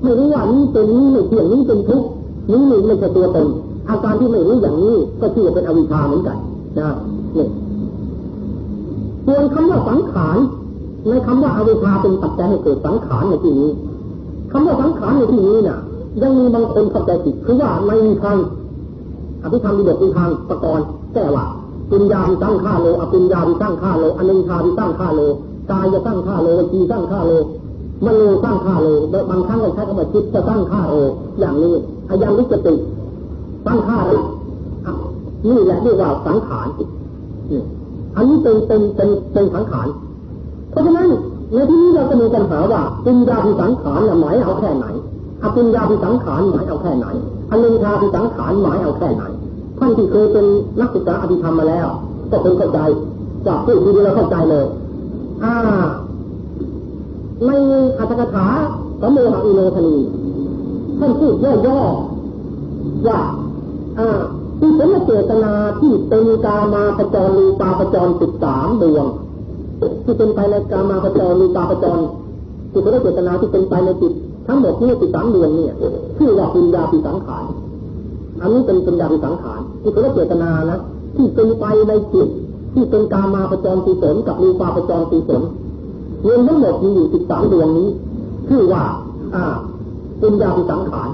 ไม่รู้ว่านี้เป็นนี้ไม่เที่ยงนี้เป็นทุกข์นี้นี่ไม่ใช่ตัวตนอาการที่ไม่รู้อย่างนี้ก็ชื่อว่าเป็นอวิชชาเหมือนกันนะเนี่ยส่วนคำว่าสังขารในคำว่าอวิชชาเป็นปัจจัยให้เกิดสังขารในที่นี้คำว่าสังขารในที่นี้น่ะ ยังมีบางคนเข้าใจผิดคือว่าในทางอภิธรรมมีบทมีทางประกรณ์แก้ว่าปุญญาวิตั้งค่าโลอปุญญาวิตั้งค่าโลอนิชาวิตั้งค่าโล กายจะตั้งค่าโลจีตั้งค่าโลมโนสร้างข้าเลยบางครั้งก็ใช้คำว่าจิตจะสร้างข้าเออย่างนี้อายังลิจติสร้างข้าเลยนี่แหละเรียกว่าสังขารอันนี้เป็นเป็นเป็นเป็นสังขารเพราะฉะนั้นในที่นี้เราจะมีปัญหาว่าปัญญาพิสังขารหมายเอาแค่ไหนอปัญญาพิสังขารหมายเอาแค่ไหนอนินทาพิสังขารหมายเอาแค่ไหนท่านที่เคยเป็นนักศึกษาอภิธรรมมาแล้ว ก็คงเข้าใจจากพูดทีเวเราเข้าใจเลย อ่าในอัตถกถาสมโมหะอิโนทนีท่านพูดย่อๆว่าอ่าที่เป็นเจตนาที่เป็นกามาประจรลูปาประจรสิบสามดวงที่เป็นไปในกามาประจรลูปาประจรที่เป็นเจตนาที่เป็นไปในจิตทั้งหมดนี่สิบสามดวงเนี่ยชื่อว่าปัญญาปิสังขารอันนี้เป็นปัญญาปิสังขารที่เป็นเจตนานะที่เป็นไปในจิต ที่เป็นกามาประจรสีสนกับลูปาประจรสีสนรวมทั้งหมดมีอยู่สิบสามดวงนี้ ชื่อว่า อ่าปัญญาปิสังขาร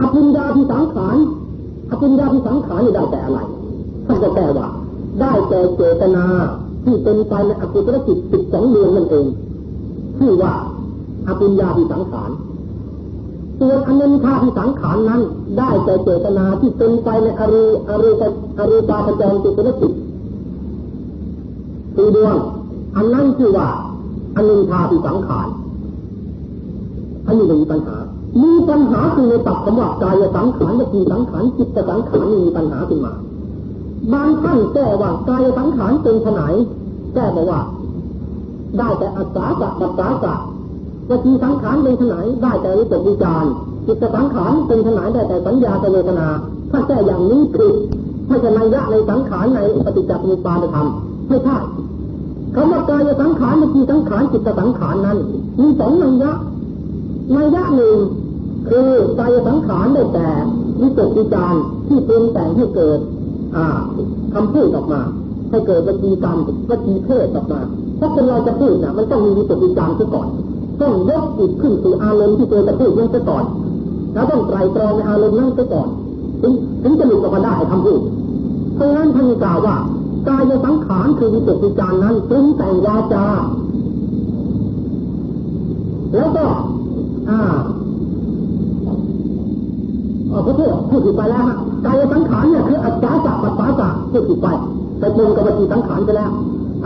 อภิญญาปิสังขารอภิญญาที่สังขารได้แต่อะไรท่านก็แปลว่า ได้แต่เจตนาที่เป็นไปในอกุศลจิตสิบสองดือนนั่นเองชื่อว่าอภิญญาที่สังขารส่วนอนันทาที่สังขารนั้น ได้แต่เจตนาที่เป็นไปในอรูอรูปอรูปาประจรจิตนจิต สี่ดวง อันนั้นชื่อว่าอันันทาที่สังขารอันนี้มีปัญหา มีปัญหาคือในตับคำว่ากายสังขารวิจีสังขารจิตสังขารมีปัญหาขึ้นมา บางท่านแก้ว่ากายสังขารเป็นไนแก้บอกว่า ได้แต่อัศาสะปัสสาสะวิจีสังขารเป็นไนได้แต่รู้จักวิจารจิตสังขารเป็นไนได้แต่สัญญาเวทนา ถ้าแก้อย่างนี้ผิดไม่ใช่นัยยะในสังขารในปฏิจจสมุปบาทธรรมไม่ใช่ คำว่ากายสังขารวิจีสังขารจิตสังขารนั้น มีสองนัยยะนัยยะหนึ่งคือกายสังขารได้แต่วิจวิจารที่เปรุงแต่งให้เกิด อ่าคำพูดออกมา ให้เกิดวจีกรรมวจีเพศออกมาเพราคนเราจะพูดนะมันต้องมีวิจวิจารซะก่อนต้องยกจิตขึ้นสู่อารมณ์ที่ตัวจะพูดยังซะก่อนแล้วต้องไตรตรองในอารมณ์นั้นซะก่อนถึงถึงจะหลุดออกมาได้คำพูดเพราะฉะนั้นท่านกล่าวว่า กายสังขารคือวิจวิจารนั้นปรุงแต่งวาจา แล้วก็ อ่าขอโทษพูดผิดไปแล้วฮะกายสังขารเนี่ยคืออัจฉริยะปัสสาสะพูดผิดไปไปตรงกับวิจีสังขารไปแล้ว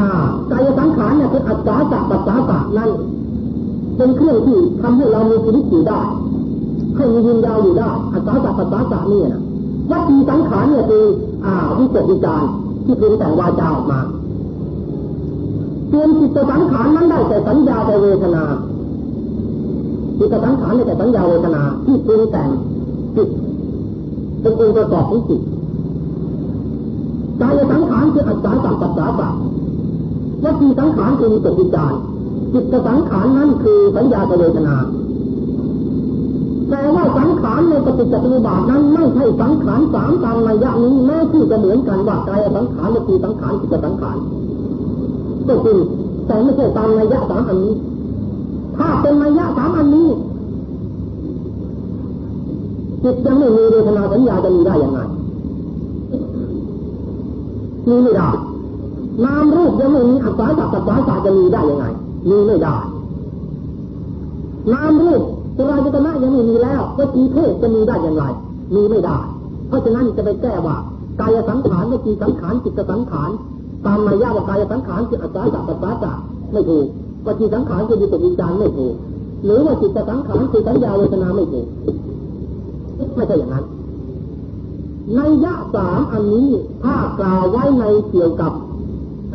อ่ากายสังขารเนี่ยคืออัจฉริยะปัสสาสะนั่นเป็นเครื่องที่ทำให้เรามีชีวิตอยู่ได้ให้มียืนยาวอยู่ได้อัจฉริยะปัสสาสะนี่นะวิจีสังขารเนี่ยคืออ่าวิจารวิจาร ที่เป็นแต่งวาจาออกมาเตรียมจิตสังขารนั้นได้แต่สัญญาแต่เวทนาจิตสังขารได้แต่สัญญาเวทนาที่ปรุงแต่งจิตเป็นองค์ประกอบของจิตกายสังขารคืออัศาสัมปัสสาสะวัจีสังขารคือมีตวิจารจิตสังขารนั้นคือสัญญาเวทนา แต่ว่าสังขารในปฏิจจสมุปบาทนั้นไม่ใช่สังขารสามตามนัยยะนี้แม้ที่จะเหมือนกันว่ากายสังขารวัจีสังขารจิตสังขารก็จริงแต่ไม่ใช่ตามนัยยะสามอันนี้ ถ้าเป็นนัยยะสามอันนี้จิตยังไม่มีเวทนาสัญญาจะมีได้อยังไงมีไม่ได้นามรูปยังไม่มีอัศาสัปัสสาสะจะมีได้ยังไงมีไม่ได้นามรูป ตัวรายตนะยังไม่มีแล้วว่าจีเพศจะมีได้อย่างไร มีไม่ได้ เพราะฉะนั้นจะไปแก้ว่ากายสังขารวิจีสังขารจิตสังขารตามมายาว่ากายสังขารคืออัศาสัปัสสาสะไม่ถูกวิจีสังขารคือวิตกวิจารไม่ถูกหรือว่าจิตสังขารคือสัญญาเวทนาไม่ถูกไม่ใช่อย่างนั้นในยะสามอันนี้ถ้ากล่าวไว้ในเกี่ยวกับ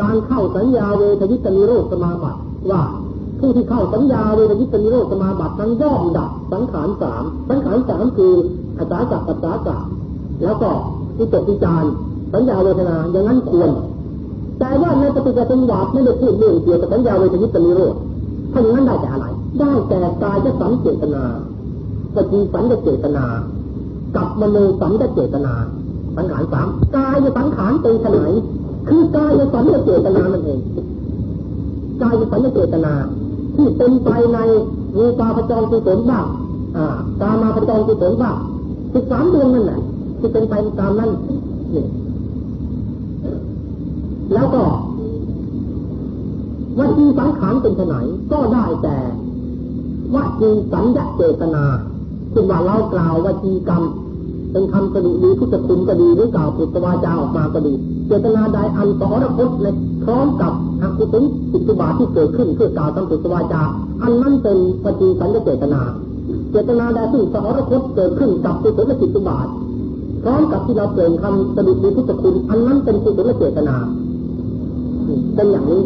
การเข้าสัญญาเวทยิตนิโรธสมาบัติว่า ผู้ที่เข้าสัญญาเวทยิตนิโรธสมาบัตินั้นย่อมดับสังขารสามสังขารสามคืออาจาจักปัจจาจักแล้วก็วิจวิจารสัญญาเวทนาอย่างนั้นควร แต่ว่าในปฏิจจสมุปบาทไม่ได้พูดเรื่องเกี่ยวกับสัญญาเวทยิตนิโรธถ้าอย่างนั้นได้แต่อะไร ได้แต่กายจะสังเจตนาสติสัญเจตนากับมโนสัญเจตนาสังขารสามกายสังขารเป็นขนาดคือกายสัญเจตนานั่นเองกายสัญเจตนา ที่เป็นไปในรูปาพจรกุศลบ้างตามาพจรกุศลบ้างสิบสามเดือนนั่นแหละที่เป็นไปตามนั้นนี่แล้วก็วันที่สังขารเป็นขนาดก็ได้แต่วจีสัญญาเจตนาซึ่งว่าเรากล่าววจีกรรมเป็นคำกระดีหรือพุทธคุณก็ดีหรือกล่าวปุตวาจาออกมาก็ดี เจตนาใดอันต่ออรคตในพร้อมกับอกุศลจิตบาที่เกิดขึ้นเพื่อกล่าวคำสุตวาจา อันนั้นเป็นปจีสันญเจตนา เจตนาใดซึ่งสออรคตเกิดขึ้นกับกุศลจิตบาทพร้อมกับที่เราเปล่งคำสระดิหรือพุทธคุณอันนั้นเป็นกุศลเจตนาเป็นอย่างนี้